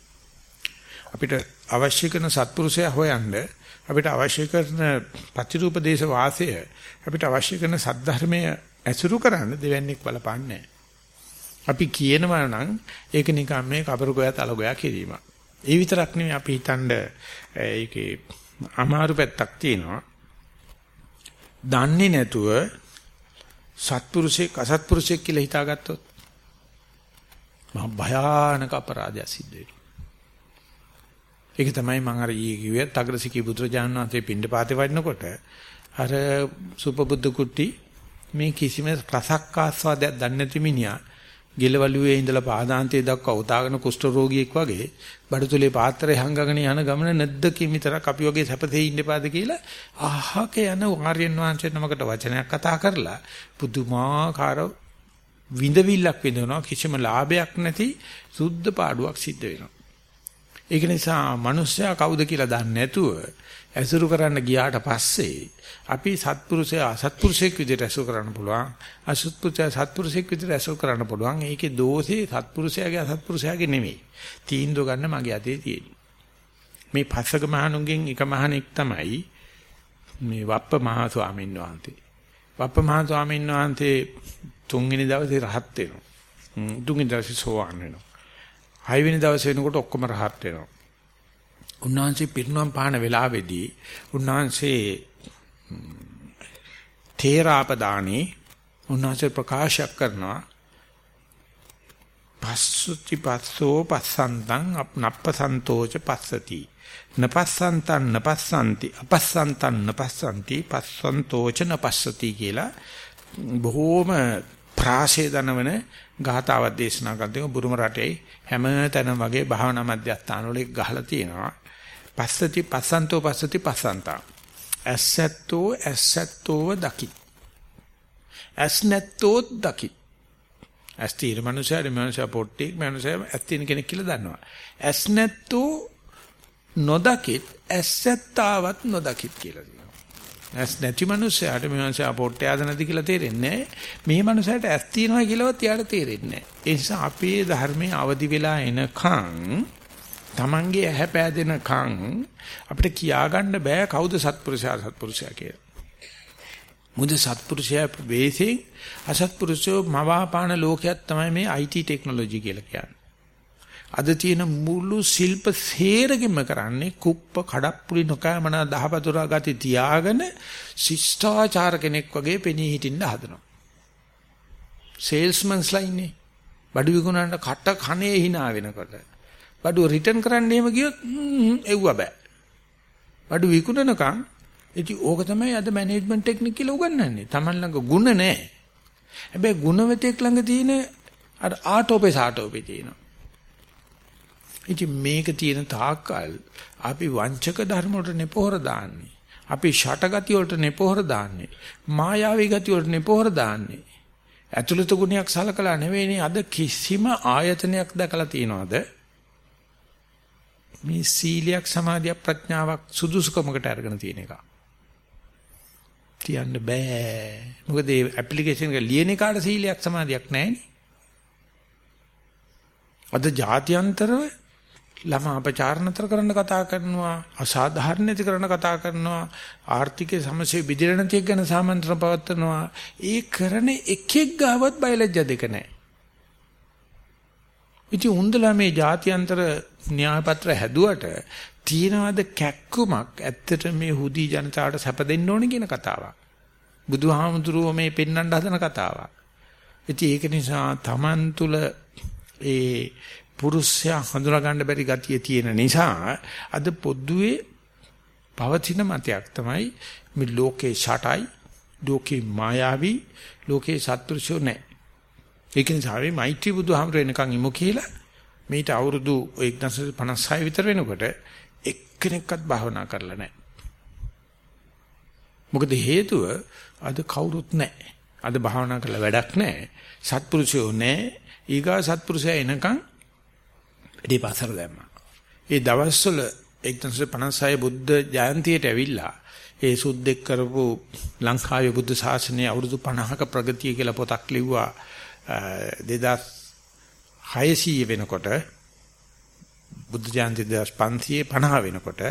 අපිට අවශ්‍ය කරන සත්පුරුෂයා හොයන්න අපිට අවශ්‍ය කරන ප්‍රතිරූප දේශ වාසය අපිට අවශ්‍ය කරන සද්ධර්මයේ ඇසුරු කරන්න දෙවන්නේක් බලපාන්නේ අපි කියනවා නම් ඒක නිකන් මේ කබරු ගෝයා තල ගෝයා කිරීමක්. ඒ විතරක් නෙමෙයි අපි හිතනද ඒකේ අමාරු පැත්තක් තියෙනවා. දන්නේ නැතුව සත්පුරුෂයෙක් අසත්පුරුෂයෙක් කියලා හිතාගත්තොත් මහා භයානක අපරාධයක් සිද්ධ වෙනවා. ඒක තමයි මම අර ඊයේ කිව්වේ තග්‍රසිකී බුදුරජාණන් වහන්සේ පිණ්ඩපාතේ වඩනකොට අර සුපබුද්ධ කුට්ටි මේ කිසිම රසක් ආස්වාදයක් දන්නේ නැති මිනිහා ගෙලවලුවේ ඉඳලා පාදාන්තයේ දක්වා උතාගෙන කුෂ්ඨ රෝගියෙක් වගේ බඩතුලේ පාත්‍රය හංගගෙන යන ගමන නැද්දකින් විතරක් අපි වගේ සැපතේ ඉන්න පාද කියලා අහක යන ආර්යයන් වහන්සේ නමකට වචනයක් කතා කරලා පුදුමාකාර විඳවිල්ලක් විඳිනවා කිසිම ලාභයක් නැති සුද්ධ පාඩුවක් සිද්ධ වෙනවා. ඒක නිසා මිනිස්සයා කවුද කියලා දන්නේ නැතුව ඇසුරු කරන්න ගියාට පස්සේ අපි සත්පුරුෂයා අසත්පුරුෂයෙක් විදිහට ඇසුරු කරන්න පුළුවන්. අසත්පුරුෂයා සත්පුරුෂයෙක් විදිහට ඇසුරු කරන්න පුළුවන්. ඒකේ දෝෂේ සත්පුරුෂයාගේ අසත්පුරුෂයාගේ නෙමෙයි. තීන්දුව ගන්න මගේ අතේ තියෙන්නේ. මේ පස්සක මහණුන්ගෙන් එක මහණෙක් තමයි මේ වප්ප මහ ස්වාමීන් වහන්සේ. වප්ප මහ ස්වාමීන් වහන්සේ තුන්වෙනි දවසේ රහත් වෙනවා. තුන්වෙනි දවසේ සෝවාන් වෙනවා. හයවෙනි දවසේ වෙනකොට ඔක්කොම රහත් වෙනවා. උන්වහන්සේ පිරිනුවම් පාන වෙලාවේදී උන්වහන්සේ තේරාපදානේ උන්වහන්සේ ප්‍රකාශ කරනවා පස්සුති පස්සෝ පස්සන්තං අපනප්පසන්තෝච පස්සති නපස්සන්තං නපස්සන්ති අපස්සන්තං නපස්සන්ති පස්සන්තෝච නපස්සති කියලා බොහෝම ප්‍රාසේ දනවන ගාතාවක් දේශනා කරද්දී බුරුම රටේ හැම තැනම වගේ භාවනා මධ්‍යස්ථාන වල ගහලා තියෙනවා. පස්සති පස්සන්තෝ පස්සති පස්සන්තා. ඇසැත්තෝ ඇසැත්තෝව දකි. ඇස්නැත්තෝ දකි. ඇස් තීර මනුෂයාට මනුෂයා පොට්ටෙක් මනුෂයා ඇස් තියෙන කෙනෙක් කියලා දන්නවා. ඇස්නැත්තෝ නොදකිත් ඇසැත්තාවත් නොදකිත් කියලා ඇස් නැති මනුස්සයාට මේ මනුස්සයා පොට්ට ආද නැති කියලා තේරෙන්නේ මේ මනුස්සයාට ඇස් තියෙනවා කියලාවත් යාට තේරෙන්නේ ඒ නිසා අපේ ධර්මයේ අවදි වෙලා එනකන් Tamange ඇහැ පෑදෙනකන් අපිට කියාගන්න බෑ කවුද සත්පුරුෂයා සත්පුරුෂයා කියලා. මුද සත්පුරුෂයා වේසේ අසත්පුරුෂයෝ මවාපාන ලෝකයක් තමයි මේ IT ටෙක්නොලොජි කියලා කියන්නේ. අද තියෙන මුළු ශිල්ප සේරගෙම කරන්නේ කුප්ප කඩප්පුලි නොකෑමන දහවතුරා ගති තියාගෙන ශිෂ්ටාචාර කෙනෙක් වගේ පෙනී හිටින්න හදනවා. සේල්ස්මන්ස්ලා ඉන්නේ. බඩු විකුණන්න කට කනේ hina වෙනකොට. බඩු රිටර්න් කරන්න එහෙම ගියොත් එව්ව බෑ. බඩු විකුණනකම් ඉතින් ඕක තමයි අද මැනේජ්මන්ට් ටෙක්නික් කියලා උගන්වන්නේ. Taman ළඟ ಗುಣ නැහැ. හැබැයි ගුණවතෙක් ළඟ තියෙන අර ආටෝපේ සාටෝපේ තියෙනවා. ඉතින් මේක තියෙන තාක්කල් අපි වංචක ධර්ම වලට නෙපොහොර දාන්නේ. අපි ෂටගති වලට නෙපොහොර දාන්නේ. මායාවී ගති වලට නෙපොහොර දාන්නේ. ඇතුළත ගුණයක් සලකලා නෙවෙයිනේ අද කිසිම ආයතනයක් දැකලා තියනවාද? මේ සීලයක් සමාධියක් ප්‍රඥාවක් සුදුසුකමකට අරගෙන තියෙන එක. තියන්න බෑ. මොකද මේ ඇප්ලිකේෂන් එක ලියන එකට සීලයක් සමාධියක් නැහැනේ. අද ජාත්‍යන්තරව ළමා අපචාර නතර කරන්න කතා කරනවා අසාධාරණ නැති කරන්න කතා කරනවා ආර්ථික සමස්‍ය බෙදෙන තියක් ගැන සාමන්ත්‍රණ පවත්වනවා ඒ කරන එකෙක් ගාවත් බයලජ්‍ය දෙක නැහැ ඉතින් උන්දලා මේ ජාත්‍යන්තර න්‍යාය පත්‍ර හැදුවට තියනවාද කැක්කුමක් ඇත්තට මේ හුදි ජනතාවට සැප දෙන්න ඕනේ කියන කතාවක් බුදුහාමුදුරුවෝ මේ පෙන්වන්න හදන කතාවක් ඉතින් ඒක නිසා Taman තුල ඒ පුරුෂයා හඳුනා ගන්න බැරි ගතිය තියෙන නිසා අද පොදුවේ පවතින මතයක් තමයි මේ ලෝකේ ෂටයි ලෝකේ මායාවි ලෝකේ සත්පුරුෂෝ නැහැ. ඒක නිසා මේ මෛත්‍රී බුදුහාමර එනකන් ඉමු කියලා මේට අවුරුදු 1956 විතර වෙනකොට එක්කෙනෙක්වත් භාවනා කරලා නැහැ. මොකද හේතුව අද කවුරුත් නැහැ. අද භාවනා කරලා වැඩක් නැහැ. සත්පුරුෂයෝ නැහැ. ඊගා සත්පුරුෂයා එනකන් වැඩි පාසල දැම්මා. ඒ දවස්වල 1956 බුද්ධ ජයන්තියට ඇවිල්ලා ඒ සුද්දෙක් කරපු ලංකාවේ බුද්ධ ශාසනයේ අවුරුදු 50ක ප්‍රගතිය කියලා පොතක් ලිව්වා 2600 වෙනකොට බුද්ධ ජයන්ති 2550 වෙනකොට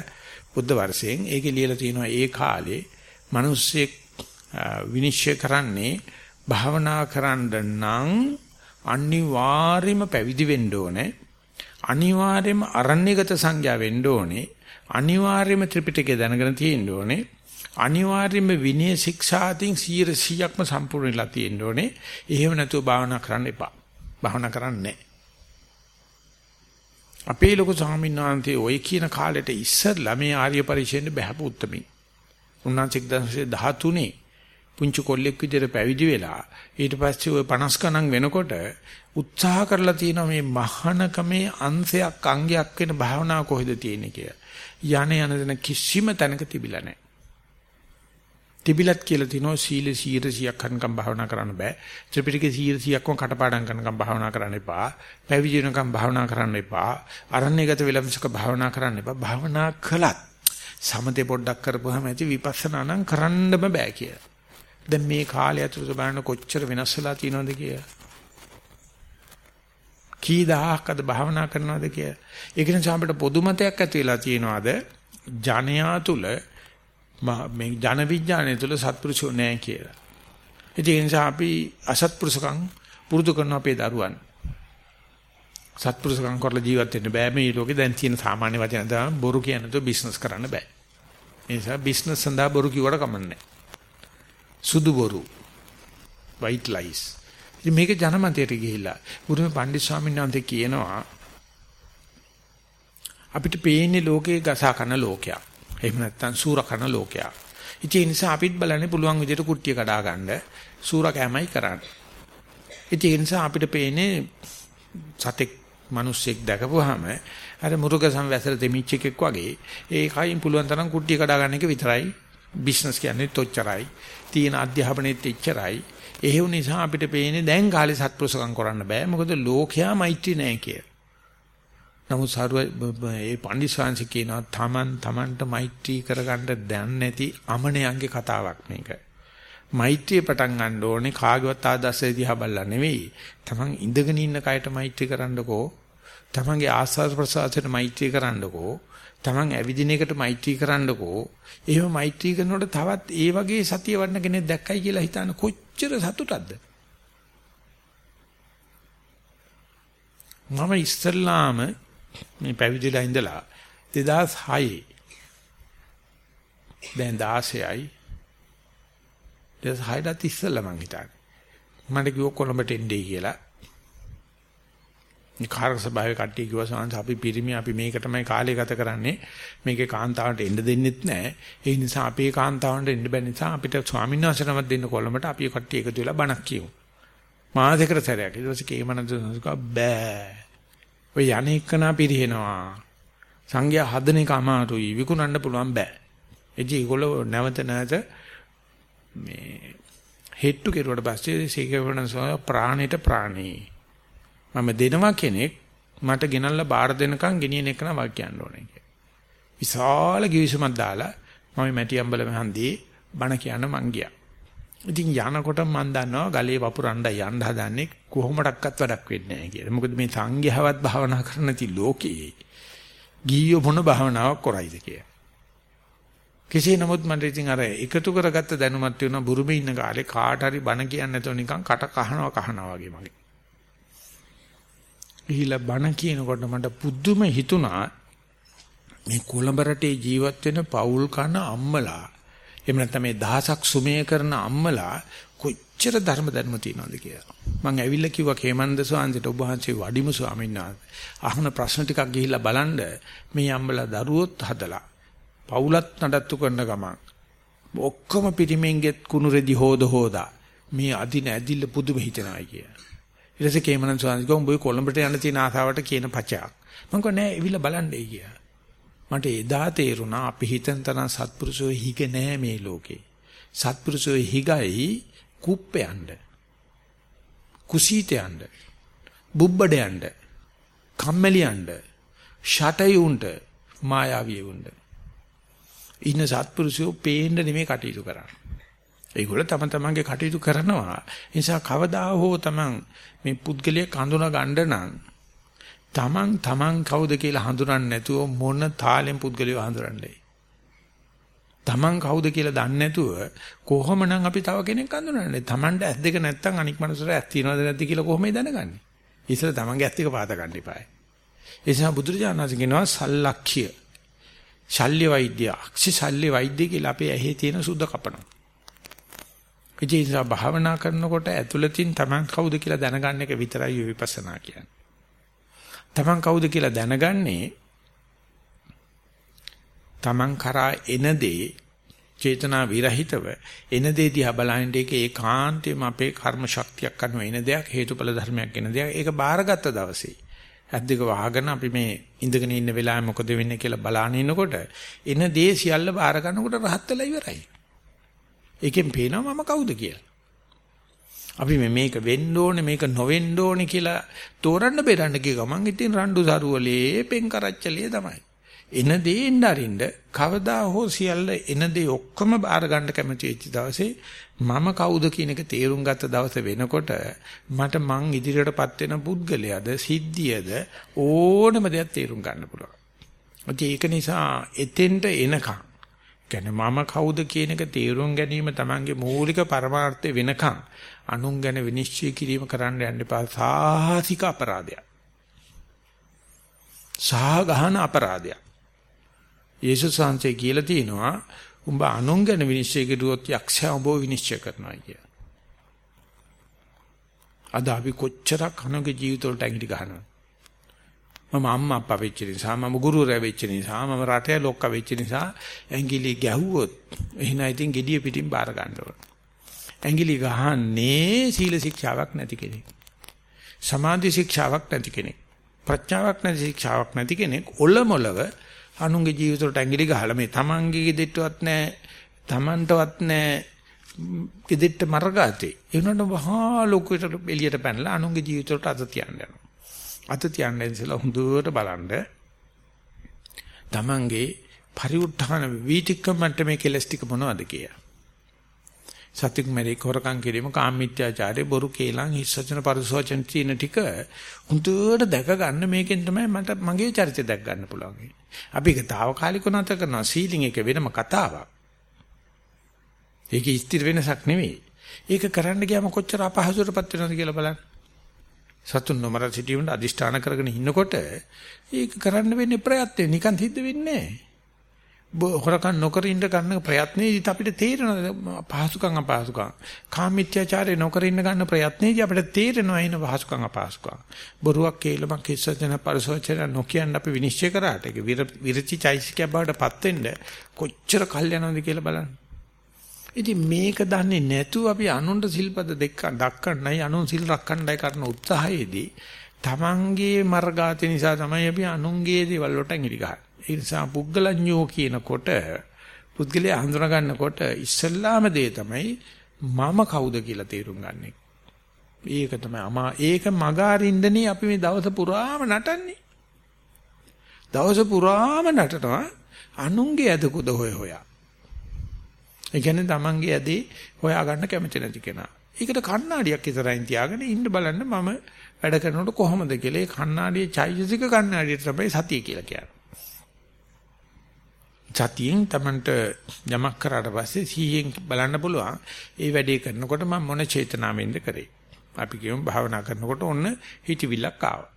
බුද්ධ වර්ෂයෙන් ඒකේ ලියලා තියෙනවා ඒ කාලේ මිනිස්සෙක් විනිශ්චය කරන්නේ භාවනා කරන්න නම් අනිවාර්යයෙන්ම පැවිදි වෙන්න ඕනේ අනිවාර්යයෙන්ම අරණ්‍යගත සංඥා වෙන්න ඕනේ අනිවාර්යයෙන්ම ත්‍රිපිටකය දැනගෙන තියෙන්න ඕනේ අනිවාර්යයෙන්ම විනය ශික්ෂාතින් 100%ක්ම සම්පූර්ණ වෙලා තියෙන්න ඕනේ. එහෙම නැතුව භාවනා කරන්න එපා. භාවනා කරන්නේ අපේ ලොකු ස්වාමීන් වහන්සේ ওই කියන කාලෙට ඉස්සෙල්ලා මේ ආර්ය පරිශ්‍රයෙන් බහැපු උත්මී. උන්වහන්සේ 1913 පුංචි කොල්ලෙක් විදිහට පැවිදි වෙලා ඊට පස්සේ ওই 50 ගණන් වෙනකොට උත්සාහ කරලා තියෙනවා මේ මහානකමේ අංශයක් අංගයක් වෙන භාවනාව කොහෙද තියෙන්නේ කියලා. යන යන දෙන කිසිම තැනක තිබිලා නැහැ. තිබිලත් කියලා තිනෝ සීල 100ක් හනකම් භාවනා කරන්න බෑ. ත්‍රිපිටකේ 100ක්ම කටපාඩම් කරනකම් භාවනා කරන්න එපා. පැවිදි වෙනකම් භාවනා කරන්න එපා. අරණ්‍යගත වෙලමසක භාවනා කරන්න එපා. භාවනා කළත් සමතේ පොඩ්ඩක් කරපුවාම ඇති විපස්සනා නම් කරන්නම බෑ කියලා. දැන් මේ කාලය ඇතුළත බලන්න කොච්චර වෙනස් වෙලා තියෙනවද කියලා. කී දහහක් අද භාවනා කරනවද කියලා. ඒක නිසා අපිට පොදු මතයක් ඇති වෙලා තියෙනවාද ජනයා තුල මේ ජන විඥානය තුළ සත්පුරුෂෝ නැහැ කියලා. ඒ නිසා අපි අසත්පුරුෂකම් පුරුදු කරන අපේ දරුවන්. සත්පුරුෂකම් කරලා ජීවත් වෙන්න බෑ මේ ලෝකේ දැන් තියෙන සාමාන්‍ය වචන තමයි බොරු කියන දේ බිස්නස් කරන්න බෑ. ඒ නිසා බිස්නස් සඳහා බොරු කිව්වට කමන්නේ සුදු බොරු. white lies. ඉතින් මේක ජනමතයට ගිහිල්ලා බුදුම පණ්ඩිත ස්වාමීන් වහන්සේ කියනවා අපිට පේන්නේ ලෝකේ ගසා කන ලෝකයක්. එහෙම නැත්නම් සූර කන ලෝකයක්. ඉතින් ඒ නිසා අපිත් බලන්නේ පුළුවන් විදිහට කුට්ටිය කඩා ගන්න සූර කෑමයි කරන්නේ. ඉතින් ඒ නිසා අපිට පේන්නේ සතෙක් මිනිස්සෙක් දැකපුවාම අර මුරුක සංවැසර දෙමිච්ච එකෙක් වගේ ඒ කයින් පුළුවන් තරම් කුට්ටිය කඩා ගන්න එක විතරයි බිස්නස් කියන්නේ තොච්චරයි. තියෙන අධ්‍යාපනයේත් එච්චරයි. එහෙව් නිසා අපිට පේන්නේ දැන් කාලේ සත්පුරුෂකම් කරන්න බෑ. මොකද ලෝකයා මෛත්‍රී නැහැ කියලා. නමුත් සාරුව මේ පඬිස්සංශ කියනවා තමන් තමන්ට මෛත්‍රී කරගන්න දැන් නැති අමනයන්ගේ කතාවක් මේක. මෛත්‍රිය පටන් ගන්න ඕනේ කාගවත් ආදර්ශය දිහා බලලා නෙවෙයි. තමන් ඉඳගෙන ඉන්න කයට මෛත්‍රී කරන්නකෝ. තමන්ගේ ආස්වාද ප්‍රසආසයට මෛත්‍රී කරන්නකෝ. තමන් ඇවිදින එකට මෛත්‍රී කරන්නකෝ. එහෙම මෛත්‍රී කරනකොට තවත් ඒ වගේ සතිය වඩන කෙනෙක් දැක්කයි කියලා හිතන කොච්චර සතුටක්ද? මම ඉස්සල්ලාම මේ පැවිදිලා ඉඳලා 2006 දැන් 16යි 2006ට ඉස්සෙල්ලා මං හිතන්නේ මට කිව්ව කොළඹට එන්නේ කියලා. කාර්ය සභාවේ කට්ටිය කිව්වා සාංශ අපි පිරිමි අපි මේක තමයි කාලය ගත කරන්නේ. මේකේ කාන්තාවන්ට එන්න දෙන්නෙත් නැහැ ඒ නිසා අපේ කාන්තාවන්ට එන්න බැරි නිසා අපිට ස්වාමීන් වහන්සේනමත් දෙන්න කොළඹට අපි කට්ටිය එකතු වෙලා බණක් කියමු. මාසෙකට සැරයක්. ඊට පස්සේ කේමනන්ද සංස්කා බෑ. ඔය යන්නේ එක්කනා පිරිහෙනවා. සංඝයා හදන එක අමාරුයි. විකුණන්න පුළුවන් බෑ. එදි ඒගොල්ලෝ නැවත නැවත මේ හෙට්ටු කෙරුවට පස්සේ සීකවණ ප්‍රාණයට ප්‍රාණී. මම දෙනවා කෙනෙක් මට ගෙනල්ලා බාර දෙනකන් ගෙනියන එක නම් වාක් කියන්න ඕනේ කියලා. විශාල කිවිසුමක් දාලා මම මැටි අම්බල මහන්දී බණ කියන්න මං ගියා. ඉතින් යනකොට මම දන්නවා ගලේ වපුරණ්ඩ යන්න හදන්නේ කොහොමඩක්වත් වැඩක් වෙන්නේ නැහැ කියලා. මොකද මේ සංඝයාවත් භාවනා කරන ති ලෝකේ ගියෝ මොන භාවනාවක් කරයිද කියලා. කෙසේ නමුත් මට ඉතින් අර එකතු කරගත්ත දැනුමත් වෙන බුරුමේ ඉන්න කාලේ කාට හරි බණ කියන්නේ නැතුව නිකන් කට කහනවා කහනවා වගේ මගේ. ගිහිලා බණ කියනකොට මට පුදුම හිතුණා මේ කොළඹ රටේ ජීවත් වෙන පවුල් කන අම්මලා එහෙම නැත්නම් මේ දහසක් සුමේ කරන අම්මලා කොච්චර ධර්ම ධර්ම තියනවද කියලා. මම ඇවිල්ලා කිව්වා කේමන්ද ස්වාමීන්ට ඔබ වහන්සේ වඩිමු ස්වාමීන් වහන්සේ. අහන ප්‍රශ්න ටිකක් ගිහිල්ලා බලන්න මේ අම්මලා දරුවොත් හදලා පවුලත් නඩත්තු කරන ගමන් ඔක්කොම පිරිමෙන්ගෙත් කුණු රෙදි හොද හොදා මේ අදින ඇදිල්ල පුදුම හිතනවා කිය. ඊට පස්සේ කේමනන් සෝන්සික උඹේ කොළඹට යන්න තියෙන ආසාවට කියන පචයක්. මම කිව්වා නෑ එවිල බලන්නයි කියා. මට එදා තේරුණා අපි හිතන තරම් සත්පුරුෂෝ හිග නෑ මේ ලෝකේ. සත්පුරුෂෝ හිගයි කුප්පයන්ඩ. කුසීතයන්ඩ. බුබ්බඩයන්ඩ. කම්මැලියන්ඩ. ෂටයුන්ට මායාවියුන්ට. ඉන්න සත්පුරුෂයෝ පේන්න නෙමෙයි කටයුතු කරන්නේ. ඒගොල්ල තම තමන්ගේ කටයුතු කරනවා. ඒ නිසා කවදා හෝ තමන් මේ පුද්ගලයා කඳුනා ගන්න නම් තමන් තමන් කවුද කියලා හඳුනන්නේ නැතුව මොන තාලෙන් පුද්ගලයෝ හඳුනන්නේ. තමන් කවුද කියලා දන්නේ නැතුව කොහොමනම් අපි තව කෙනෙක් හඳුනන්නේ? තමන්ට ඇස් දෙක නැත්තම් අනික් මනුස්සර ඇස් තියනවද නැද්ද කියලා කොහොමද දැනගන්නේ? ඉතින් තමන්ගේ ඇස් දෙක පාත ගන්න ඉපායි. ඒ නිසා බුදුරජාණන් වහන්සේ කියනවා සල්ලක්ෂ්‍ය. ශල්්‍ය වෛද්‍ය, අක්ෂි ශල්්‍ය වෛද්‍ය කියලා අපේ ඇහි තියෙන සුද්ධ කපනවා. ඒ නිසා භාවනා කරනකොට ඇතුළතින් තමන් කවුද කියලා දැනගන්න එක විතරයි විපස්සනා කියන්නේ. තමන් කවුද කියලා දැනගන්නේ තමන් කරා එන දේ චේතනා විරහිතව එන දේ දිහා බලහින්න ඒක ඒකාන්තයෙන්ම අපේ කර්ම ශක්තියක් අනුව එන දෙයක් හේතුඵල ධර්මයක් එන දෙයක් ඒක බාරගත්ත දවසේ ඇද්දක වහගෙන අපි මේ ඉඳගෙන ඉන්න වෙලාවේ මොකද වෙන්නේ කියලා බලාගෙන ඉනකොට එන දේ සියල්ල බාර ගන්නකොට රහත් වෙලා ඉවරයි. ඒකෙන් පේනවා මම කවුද කියලා. අපි මේක වෙන්න ඕනේ මේක නොවෙන්න ඕනේ කියලා තෝරන්න බෙරන්න කිය ගමන් ඉතින් රණ්ඩු සරුවලේ පෙන් කරච්චලේ තමයි. එන දේ එන්න අරින්න කවදා හෝ සියල්ල එන දේ ඔක්කොම බාර ගන්න කැමති වෙච්ච දවසේ මම කවුද කියන එක තේරුම් ගත්ත දවස වෙනකොට මට මං ඉදිරියටපත් වෙන පුද්ගලයාද සිද්ධියද ඕනම දෙයක් තේරුම් ගන්න පුළුවන්. ඒක නිසා එතෙන්ට එනකම් කියන්නේ මම කවුද කියන එක තේරුම් ගැනීම තමන්ගේ මූලික පරමාර්ථය වෙනකම් අනුන් ගැන විනිශ්චය කිරීම කරන්න යන්න එපා සාහසික අපරාධයක්. සාගහන අපරාධයක්. යේසුස් වහන්සේ කියලා තියෙනවා උඹ අනුන් ගැන විනිශ්චය කෙරුවොත් යක්ෂයා උඹව විනිශ්චය කරනවා කිය. අද අපි කොච්චරක් අනුගේ ජීවිතවලට ඇඟිලි ගහනවද? මම අම්මා අප්පා වෙච්ච නිසා මම ගුරුවරයා වෙච්ච නිසා මම රටේ ලොක්කා වෙච්ච නිසා ඇඟිලි ගැහුවොත් එහෙනම් ඉතින් gediya පිටින් බාර ගන්න ඕන. ඇඟිලි ගහන්නේ සීල ශික්ෂාවක් නැති කෙනෙක්. සමාධි ශික්ෂාවක් නැති කෙනෙක්. ප්‍රඥාවක් නැති ශික්ෂාවක් නැති කෙනෙක් ඔලොමලව අනුන්ගේ ජීවිතවලට ඇඟිලි ගහලා මේ තමන්ගේ ගෙදෙට්ටවත් නැහැ තමන්ටවත් නැහැ ගෙදෙට්ට මර්ගාතේ ඒ වුණාට වහා ලොකුට එළියට පැනලා අනුන්ගේ ජීවිතවලට අත තියන්න යනවා අත තියන්න ඉස්සලා හොඳට බලන්න තමන්ගේ පරිඋත්ථාන වීතික්කම මට්ටමේ කෙලස් ටික මොනවද කියලා සත්‍යික මෙරි කොරකම් කිරීම කාමීත්‍යාචාරය බොරු කේලම් හිස්සචන පරිසෝචන තියෙන ටික හුදුවට දැක ගන්න මේකෙන් තමයි මට මගේ චරිතය දැක් ගන්න පුළුවන්. අපි ඒක తాවකාලිකව නැත කරනවා සීලින් එක වෙනම කතාවක්. ඒක ස්ථිර වෙනසක් නෙවෙයි. ඒක කරන්න ගියාම කොච්චර අපහසුතාවපත් වෙනවද කියලා බලන්න. සතුන් නොමර සිටීමට අදිෂ්ඨාන කරගෙන ඉන්නකොට ඒක කරන්න වෙන්නේ ප්‍රයත්නේ නිකන් සිද්ධ වෙන්නේ නැහැ. හොරකම් නොකර ඉන්න ගන්න ප්‍රයත්නයේදී අපිට තේරෙනවා පහසුකම් අපහසුකම්. කාමීත්‍යාචාරය නොකර ඉන්න ගන්න ප්‍රයත්නයේදී අපිට තේරෙනවා එන පහසුකම් අපහසුකම්. බොරුවක් කේලමක් කිස්සජන පරිසෝචන නොකියන්න අපි විනිශ්චය කරාට ඒක විරචි චෛසිකය බවට පත් වෙන්න කොච්චර කල් යනවද කියලා බලන්න. ඉතින් මේක දන්නේ නැතුව අපි අනුන්ට සිල්පද දෙක දක්කන්නයි අනුන් සිල් රැකන්නයි කරන උත්සාහයේදී තමන්ගේ මර්ගාති නිසා තමයි අපි අනුන්ගේ දේවල් වලට ඇඟිලි ගහන්නේ. ඒ නිසා පුද්ගලඥෝ කියනකොට පුද්ගලයා හඳුනා ගන්නකොට ඉස්සල්ලාම දේ තමයි මම කවුද කියලා තේරුම් ගන්න එක. ඒක තමයි අමා ඒක මගාරින්දනේ අපි මේ දවස පුරාම නටන්නේ. දවස පුරාම නටනවා අනුන්ගේ ඇදකුද හොය හොයා. ඒ කියන්නේ තමන්ගේ ඇදී හොයා ගන්න කැමති නැති කෙනා. ඒකට කණ්ණාඩියක් ඉස්සරහින් තියාගෙන ඉන්න බලන්න මම වැඩ කරනකොට කොහොමද කියලා ඒ කණ්ණාඩියේ චෛතසික කණ්ණාඩියට තමයි සතිය කියලා කියන්නේ. සතියෙන් Tamanට යමක් කරාට පස්සේ සීයෙන් බලන්න පුළුවන් ඒ වැඩේ කරනකොට මම මොන චේතනාවෙන්ද කරේ. අපි කියමු භාවනා කරනකොට ඔන්න හිතවිල්ලක් ආවා.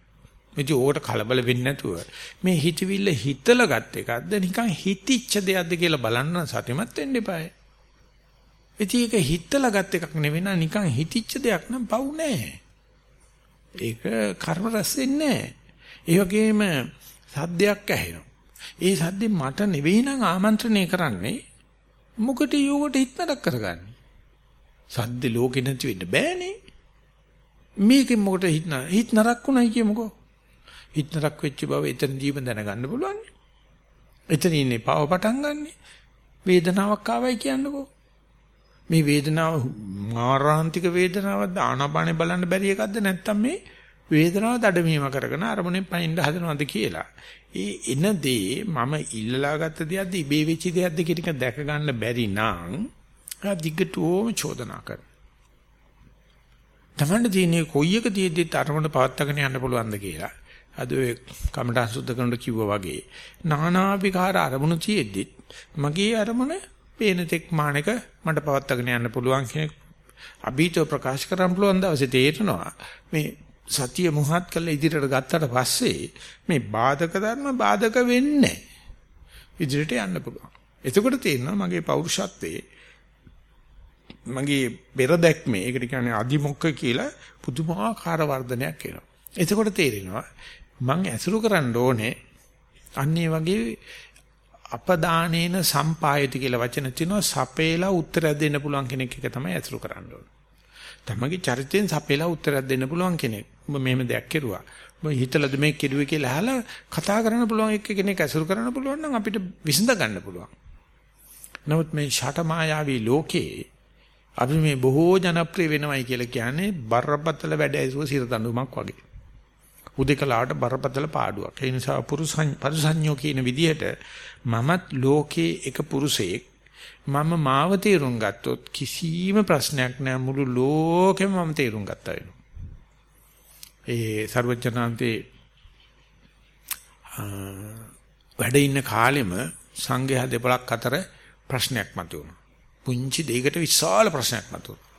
ඉතින් ඕකට කලබල වෙන්නේ නැතුව මේ හිතවිල්ල හිතලා ගත් එකක්ද නිකන් හිතිච්ච දෙයක්ද කියලා බලන්න සතිමත් වෙන්න එපායි. ඉතින් ඒක හිතලා ගත් එකක් නෙවෙයි නිකන් හිතිච්ච දෙයක් නම් පව් නෑ. ඒක කර්ම රැස් වෙන්නේ නෑ. ඒ වගේම සද්දයක් ඇහෙනවා. ඒ සද්දේ මට නෙවෙයි නම් ආමන්ත්‍රණය කරන්නේ මොකට යෝගට හිටනක් කරගන්නේ. සද්ද ලෝකෙ නැති වෙන්න බෑනේ. මේකෙන් මොකට හිත හිත නරක් වුණයි කියමුකෝ. හිත නරක් වෙච්ච බව එතන ජීව දැනගන්න පුළුවන්. එතන ඉන්නේ පාව පටන් ගන්නෙ. වේදනාවක් ආවයි කියන්නකෝ. මේ වේදනාව මාරාන්තික වේදනාවක්ද ආනාපානේ බලන්න බැරි එකක්ද නැත්නම් මේ වේදනාව දඩමීම කරගෙන අරමුණෙන් පයින් හදනවද කියලා. ඒ එන දේ මම ඉල්ලලා ගත්ත දෙයක්ද ඉබේ වෙච්ච දෙයක්ද කියන එක දැක ගන්න බැරි නම් ආ දිගටම චෝදනා කර. තමන්න තියෙන්නේ කොයි එක තියෙද්දි අරමුණ පවත්වාගෙන යන්න පුළුවන්ද කියලා. අද ඔය කමඨා සුද්ධ කරනකොට කිව්වා වගේ නානාවිකාර අරමුණු තියෙද්දි මගේ අරමුණ පේන තෙක් මානක මට පවත්වාගෙන යන්න පුළුවන් කියන අභීතව ප්‍රකාශ කරන්න පුළුවන් දවසේ තේරෙනවා මේ සතිය මුහත් කරලා ඉදිරියට ගත්තට පස්සේ මේ බාධක ධර්ම බාධක වෙන්නේ ඉදිරියට යන්න පුළුවන්. එතකොට තේරෙනවා මගේ පෞරුෂත්වයේ මගේ පෙර දැක්මේ ඒකට කියන්නේ අදිමොක්ක කියලා පුදුමාකාර වර්ධනයක් එනවා. එතකොට තේරෙනවා මං ඇසුරු කරන්න ඕනේ අන්නේ වගේ අපදානේන සම්පායති කියලා වචන තියෙනවා සපේලා උත්තර දෙන්න පුළුවන් කෙනෙක් එක තමයි ඇසුරු කරන්න ඕන. තමගේ චරිතයෙන් සපේලා උත්තර දෙන්න පුළුවන් කෙනෙක්. ඔබ මෙහෙම දෙයක් කෙරුවා. ඔබ හිතලද මේ කෙරුවේ කියලා අහලා කතා කරන්න පුළුවන් එක්ක කෙනෙක් ඇසුරු කරන්න පුළුවන් නම් අපිට විසඳ ගන්න පුළුවන්. නමුත් මේ ෂට මායාවී ලෝකේ අපි මේ බොහෝ ජනප්‍රිය වෙනවයි කියලා කියන්නේ බරපතල වැඩ ඇසුව සිර දඬුවමක් වගේ. උදේකලාවට බරපතල පාඩුවක්. ඒ නිසා පුරුසඤ්ඤෝ කියන විදිහට මමත් ලෝකේ එක පුරුෂයෙක් මම මාව තේරුම් ගත්තොත් කිසිම ප්‍රශ්නයක් නෑ මුළු ලෝකෙම මම තේරුම් ගත්තා වෙනවා. ඒ ਸਰවඥාන්තේ වැඩ ඉන්න කාලෙම සංඝයා දෙපළක් අතර ප්‍රශ්නයක් මතුවුණා. පුංචි දෙයකට විශාල ප්‍රශ්නයක් මතුවුණා.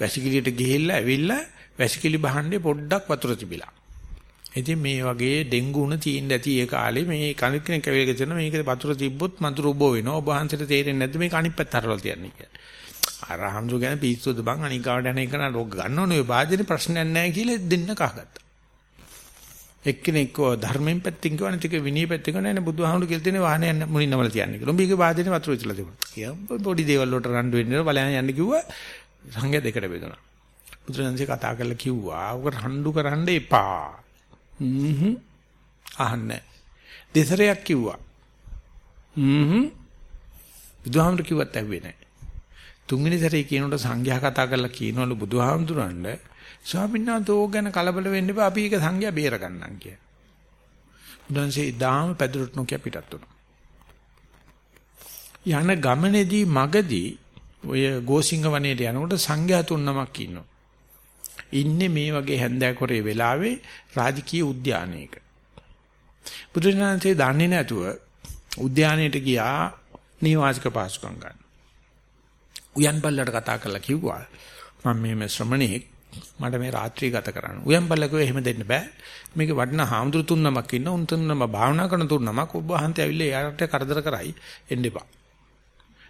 වැසිකිළියට ගිහිල්ලා ඇවිල්ලා වැසිකිලි බහන්නේ පොඩ්ඩක් වතුර තිබිලා. ඉතින් මේ වගේ ඩෙන්ගු උණ තියෙන්න ඇති ඒ කාලේ මේ කණික් කෙනෙක් කවිලක තියෙන මේක වතුර තිබ්බොත් මතුරු ඔබ වෙනවා. ඔබ වහන්සේට තේරෙන්නේ නැද්ද මේක අනිත් පැත්ත හරවලා තියන්නේ කියලා. අර හම්සු ගැන පිස්සුද බං අනිකාවට යන එක නා ලෝක ගන්න ඕනේ ඔය වාදනේ ප්‍රශ්නයක් නැහැ කියලා දෙන්න කහගත්තා. එක්කෙනෙක් ධර්මයෙන් පැත්තෙන් කියවන ටික විනී පැත්තෙන් කියවන නේ බුදුහාමුදුරු කියලා තියෙන වාහනේ යන්න මුලින් නමල තියන්නේ කියලා. උඹ ඒක වාදනේ වතුර විචලා තිබුණා. කියා පොඩි දේවල් වලට රණ්ඩු වෙන්නේ බලයන් යන්න කිව්වා සංඝයා දෙකට බෙදුණා. බුදුරජාණන්සේ කතා කරලා කිව්වා ඔක රණ්ඩු කරන්න එපා. හ්ම්හ් අහන්නේ. දෙසරයක් කිව්වා. හ්ම්හ් බුදුහාමුදුරු කිව්වත් ඇහුවේ නැහැ. තුන්වෙනි සැරේ කියනකොට සංඝයා කතා කරලා කියනවලු බුදුහාමුදුරන්ට ස්වාමීන් වහන්සේ ඕක ගැන කලබල වෙන්න එපා අපි ඒක සංඝයා බේර ගන්නම් කිය. බුදුන්සේ දාම පැදුරට නොකිය පිටත් වුණා. යන ගමනේදී මගදී ඔය ගෝසිංහ වනයේට යනකොට සංඝයා තුන්නමක් ඉන්නවා. ඉන්නේ මේ වගේ හැන්දෑකොරේ වෙලාවේ රාජකීය උද්‍යානයක. බුදුරජාණන්සේ දන්නේ නැතුව උද්‍යානයට ගියා නිවාසික පාසුකම් ගන්න. උයන් බල්ලට කතා කරලා කිව්වා මම මේ ශ්‍රමණෙක් මට මේ රාත්‍රිය ගත කරන්න. උයන් බල්ලා කිව්වා එහෙම දෙන්න බෑ. මේක වටිනා හාමුදුරු තුන්නමක් ඉන්න උන් තුන්නම භාවනා කරන තුන්නමක් ඔබ වහන්සේ ඇවිල්ලා එයාට කරදර කරයි එන්න එපා.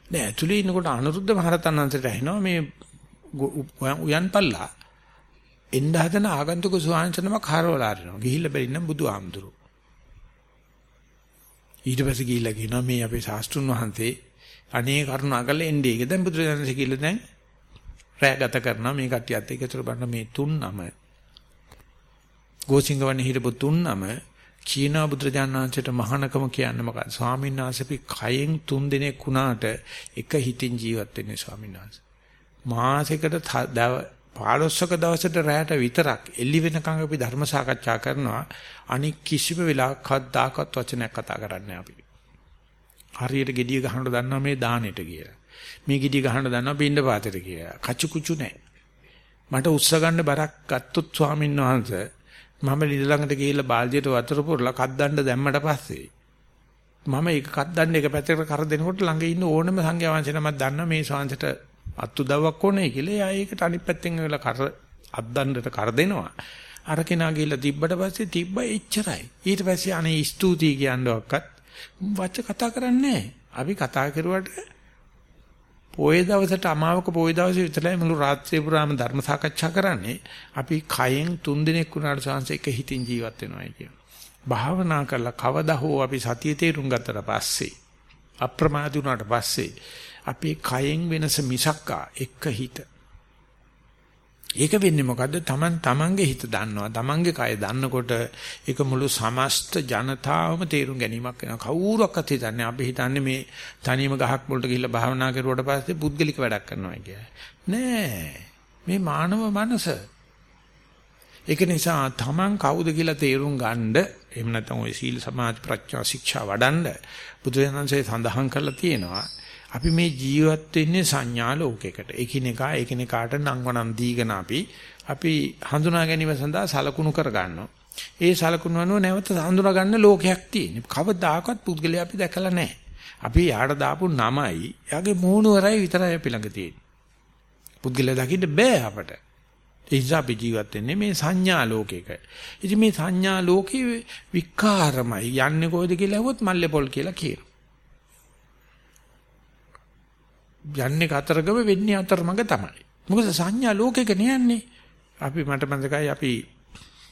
නෑ ඇතුලේ ඉන්නකොට අනුරුද්ධ මහරතන් වහන්සේට ඇහෙනවා මේ උයන් පල්ලා එන්න හදන ආගන්තුක ස්වාමීන් කාරවලා අරිනවා. ගිහිල්ලා බැරිනම් බුදු ආමඳුරු. ඊට පස්සේ ගිහිල්ලා කියනවා මේ අපේ ශාස්ත්‍රුන් වහන්සේ අනේ කරුණාකරලා එන්නේ. ඒක දැන් බුදුරජාණන් කියලා දැන් රැගත කරනවා මේ කට්ටියත් එක්ක ඒතර බලන්න මේ තුන් නම ගෝසිංගවන්නේ හිටපු තුන් නම චීනා බුදුරජාණන් වහන්සේට මහානකම කියන්නේ මොකක්ද? ස්වාමීන් වහන්සේ අපි කයෙන් තුන් දිනක් වුණාට එක හිතින් ජීවත් වෙන්නේ ස්වාමීන් වහන්සේ. මාසෙකට 15ක දවසට රැයට විතරක් එළි වෙනකන් අපි ධර්ම සාකච්ඡා කරනවා. අනික් කිසිම වෙලාවක දාකවත් වචනයක් කතා කරන්නේ අපි. හරියට gediya ගහනට දන්නවා මේ දානෙට කියලා. මේ gediya ගහනට දන්නවා පින්ඳ පාතේට කියලා. කචු කුචු නැහැ. මට උස්ස ගන්න බරක් ගත්තොත් ස්වාමීන් වහන්සේ මම ලිඳ ළඟට ගිහිල්ලා බාල්දියට වතුර පුරලා කද්දන්න දැම්මට පස්සේ මම ඒක කද්දන්න එක පැත්තකට කර දෙනකොට ළඟ ඉන්න ඕනම සංඝයා වහන්සේ නමක් දන්නා මේ ශාන්සට අත්උදව්වක් ඕනේ කියලා. එයා ඒකට අනිත් පැත්තෙන් වෙලා කර අද්දන්නට කර දෙනවා. අර කෙනා ගිහිල්ලා තිබ්බට පස්සේ තිබ්බ එච්චරයි. ඊට පස්සේ අනේ ස්තුතියි කියනවක්වත් වච කතා කරන්නේ අපි කතා කරුවට පොයේ දවසට අමාවක පොයේ දවසේ විතරයි මුළු රාත්‍රිය පුරාම ධර්ම සාකච්ඡා කරන්නේ. අපි කයෙන් තුන් දිනක් වුණාට සංස එක හිතින් ජීවත් වෙනවායි කියන. භාවනා කරලා කවදා හෝ අපි සතිය තේරුම් ගත්තට පස්සේ අප්‍රමාදී වුණාට පස්සේ අපේ කයෙන් වෙනස මිසක්කා එක හිත. ඒක වෙන්නේ මොකද්ද? Taman tamanගේ හිත දන්නවා. tamanගේ කය දන්නකොට ඒක මුළු සමස්ත ජනතාවම තේරුම් ගැනීමක් වෙනවා. කවුරක්වත් හිතන්නේ අපි හිතන්නේ මේ තනියම ගහක් මුලට ගිහිල්ලා භාවනා කරුවට පස්සේ පුද්ගලික වැඩක් කරනවා කියලා. නෑ. මේ මානව මනස. ඒක නිසා Taman කවුද කියලා තේරුම් ගන්නද එහෙම නැත්නම් ওই සීල සමාධි ප්‍රඥා ශික්ෂා වඩන්න බුදුරජාණන්සේ සඳහන් කරලා තියෙනවා. අපි මේ ජීවත් වෙන්නේ සංඥා ලෝකයකට. එකිනෙකා එකිනෙකාට නංවනම් දීගෙන අපි අපි හඳුනා ගැනීම සඳහා සලකුණු කර ගන්නවා. ඒ සලකුණු අනුව නැවත හඳුනා ගන්න ලෝකයක් තියෙනවා. කවදාකවත් පුද්ගලයා අපි දැකලා නැහැ. අපි යාට දාපු නමයි, එයාගේ මූණුවරයි විතරයි අපි ළඟ තියෙන්නේ. පුද්ගලයා දකින්න බෑ අපට. ඒ නිසා අපි ජීවත් වෙන්නේ මේ සංඥා ලෝකයක. ඉතින් මේ සංඥා ලෝකේ විකාරමයි. යන්නේ කොයිද කියලා අහුවොත් මල්ලේ පොල් කියලා කියනවා. යන්නේ කතරගම වෙන්නේ අතරමඟ තමයි. මොකද සංඥා ලෝකෙක නෑන්නේ. අපි මට මතකයි අපි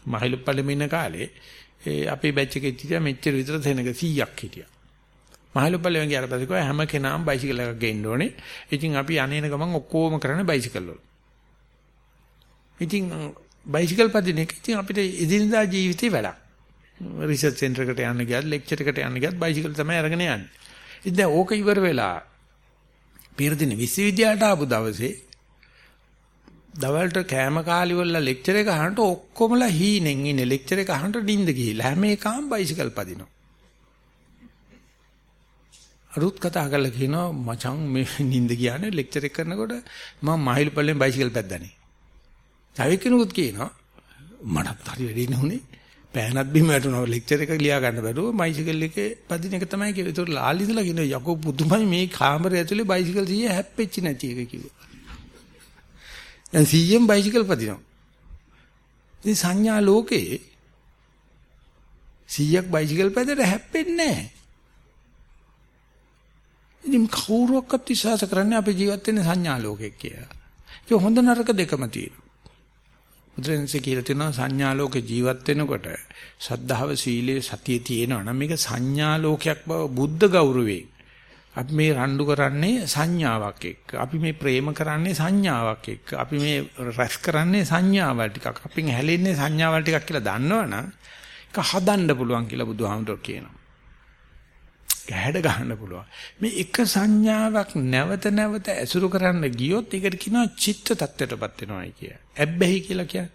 මහලුප්පලෙම ඉන්න කාලේ ඒ අපේ බැච් එකේ හිටියා මෙච්චර විතර තැනක 100ක් හිටියා. මහලුප්පලෙන් ගියාට පස්සේ කොහේ හැම කෙනාම බයිසිකල් එකක් ගේන්න ඕනේ. ඉතින් අපි අනේන ගමන් ඔක්කොම කරන්නේ බයිසිකල් වල. ඉතින් බයිසිකල් පදින එක ඉතින් අපිට එදිනදා ජීවිතේ වැඩක්. රිසර්ච් සෙන්ටර් එකට යන්න ගියත් ලෙක්චර් එකට යන්න ගියත් බයිසිකල් තමයි අරගෙන යන්නේ. ඉතින් දැන් ඕක ඉවර වෙලා පෙරදින විශ්වවිද්‍යාලයට ආපු දවසේ දවල්ට කෑම කාලි වල ලෙක්චර් එක අහනට ඔක්කොමලා හීනෙන් ඉන්නේ ලෙක්චර් එක අහනට නිින්ද ගිහිල්ලා හැම එකම බයිසිකල් පදිනවා. අරුත් කතා කරලා කියනවා මචං මේ නිින්ද කියන්නේ ලෙක්චර් එක කරනකොට මම මහයිල් පල්ලෙන් බයිසිකල් පැද්දානේ. තව කෙනෙකුත් කියනවා මටත් හරි වැඩේ නුනේ. පෑනත් බිම වැටුණා ලෙක්චර් එක ලියා ගන්න බැරුව බයිසිකල් එකේ පදින එක තමයි කිව්වේ. ඒතකොට ලාල් ඉඳලා කියන යකෝ පුදුමයි මේ කාමරය ඇතුලේ බයිසිකල් 100 හැප්පෙච්ච නැති එක කිව්වා. දැන් 100න් බයිසිකල් පදිනවා. ඉතින් සංඥා ලෝකේ 100ක් බයිසිකල් පැදලා හැප්පෙන්නේ නැහැ. ඉතින් කවුරුවක්වත් විශ්වාස කරන්නේ අපි ජීවත් වෙන්නේ සංඥා ලෝකෙක කියලා. ඒක හොඳ නරක දෙකම තියෙනවා. බුදුරජාණන්සේ කියලා තියෙනවා සංඥා ලෝකේ ජීවත් වෙනකොට සද්ධාව සීලයේ සතිය තියෙනවා නම් මේක සංඥා ලෝකයක් බව බුද්ධ ගෞරවයෙන්. අපි මේ රණ්ඩු කරන්නේ සංඥාවක් එක්ක. අපි මේ ප්‍රේම කරන්නේ සංඥාවක් එක්ක. අපි මේ රැස් කරන්නේ සංඥාවල් ටිකක්. අපින් හැලෙන්නේ සංඥාවල් ටිකක් කියලා දන්නවනම් ඒක හදන්න පුළුවන් කියලා බුදුහාමුදුරුවෝ කියනවා. ගැහැඩ ගහන්න පුළුවන්. මේ එක සංඥාවක් නැවත නැවත ඇසුරු කරන්න ගියොත් ඒකට කියනවා චිත්ත tattweටපත් වෙනවායි කිය. ඇබ්බැහි කියලා කියන්නේ.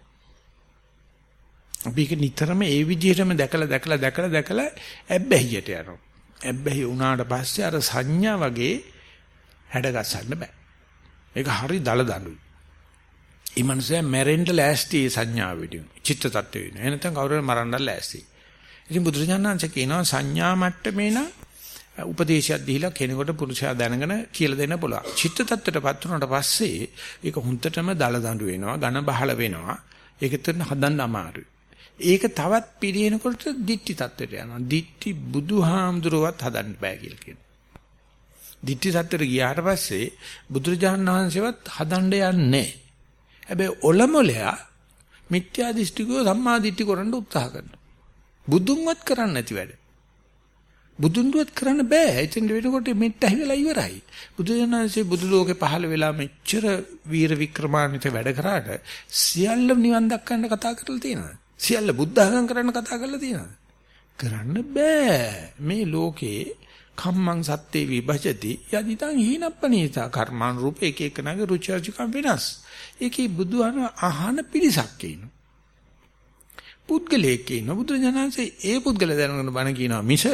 අපි ඒක නිතරම ඒ විදිහටම දැකලා දැකලා දැකලා දැකලා ඇබ්බැහියට යනවා. ඇබ්බැහි වුණාට පස්සේ අර සංඥා වගේ හැඩගස්සන්න බෑ. ඒක හරි දල දඬුයි. මේ මනුස්සයා මැරෙන්න ලෑස්ති සංඥාව විදිහට. චිත්ත tattwe වෙන. එහෙනම් කවුරුහරි මරන්න ලෑස්ති. ඉතින් බුදුරජාණන් වහන්සේ කියනවා සංඥා මට්ටමේ නම් උපදේශයක් දීලා කෙනෙකුට පුරුෂයා දැනගෙන කියලා දෙන්න පුළුවන්. චිත්ත tattටපත් වුණාට පස්සේ ඒක හුන්තටම දල දඬු වෙනවා, ඝන බහල වෙනවා. ඒක තුන හදන්න අමාරුයි. ඒක තවත් පිරිනකොට දිට්ටි tattට යනවා. දිට්ටි බුදුහාමුදුරුවත් හදන්න බෑ කියලා කියනවා. දිට්ටි tattට ගියාට පස්සේ බුදුරජාණන් වහන්සේවත් හදන්න යන්නේ හැබැයි ඔලමුලයා මිත්‍යා දෘෂ්ටිකව සම්මා දිට්ටි කරන්න උත්සාහ කරනවා. බුදුන්වත් කරන්නේ නැති වැඩ. බුදුන්දුවත් කරන්න බෑ. එතෙන් වෙනකොට මෙත් ඇහිලා ඉවරයි. බුදුජානන්සේ බුදු ලෝකේ පහළ වෙලා මෙච්චර වීර වික්‍රමාන්විත වැඩ කරාට සියල්ල නිවන් දක්වන්න කතා කරලා තියෙනවා. සියල්ල බුද්ධඝම් කරන්න කතා කරලා තියෙනවා. කරන්න බෑ. මේ ලෝකේ කම්මං සත්‍යේ විභජති යදිතං හීනප්පනීතා කර්මාන් රූප එක එකනගේ රුචර්ජිකම් වෙනස්. ඒකේ බුදුහම අහන පිරිසක් ඉන්නවා. පුද්ගලයෙක් ඉන්නවා. බුදුජානන්සේ ඒ පුද්ගල දැනගෙන බණ කියනවා මිස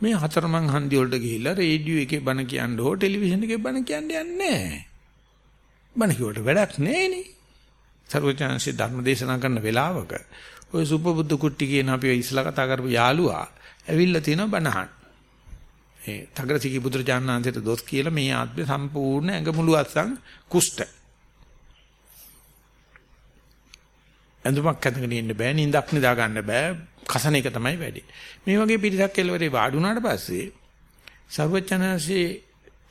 මේ හතරමං හන්දි වලට ගිහිල්ලා රේඩියෝ එකේ බණ කියන්න හෝ ටෙලිවිෂන් එකේ බණ කියන්න යන්නේ නැහැ. බණ කිව්වට වැඩක් නැහෙනේ. සර්වචාන්සේ ධර්ම දේශනා කරන වෙලාවක ඔය සුපබුද්ධ කුට්ටි කියන අපි ඉස්ලා කතා කරපු යාළුවා ඇවිල්ලා තිනවා බණහන්. ඒ තගරසිකි පුත්‍රජානනාන්තයට දොස් කියලා මේ ආත්මේ සම්පූර්ණ ඇඟමුළු අත්සන් කුෂ්ඨ. ඇඳුමක් ඇඳගෙන ඉන්න බෑ නිින්දක් නිදා ගන්න බෑ කසන එක තමයි වැඩි. මේ වගේ පිරිසක් කෙලවරේ වාඩි වුණාට පස්සේ සර්වචනanse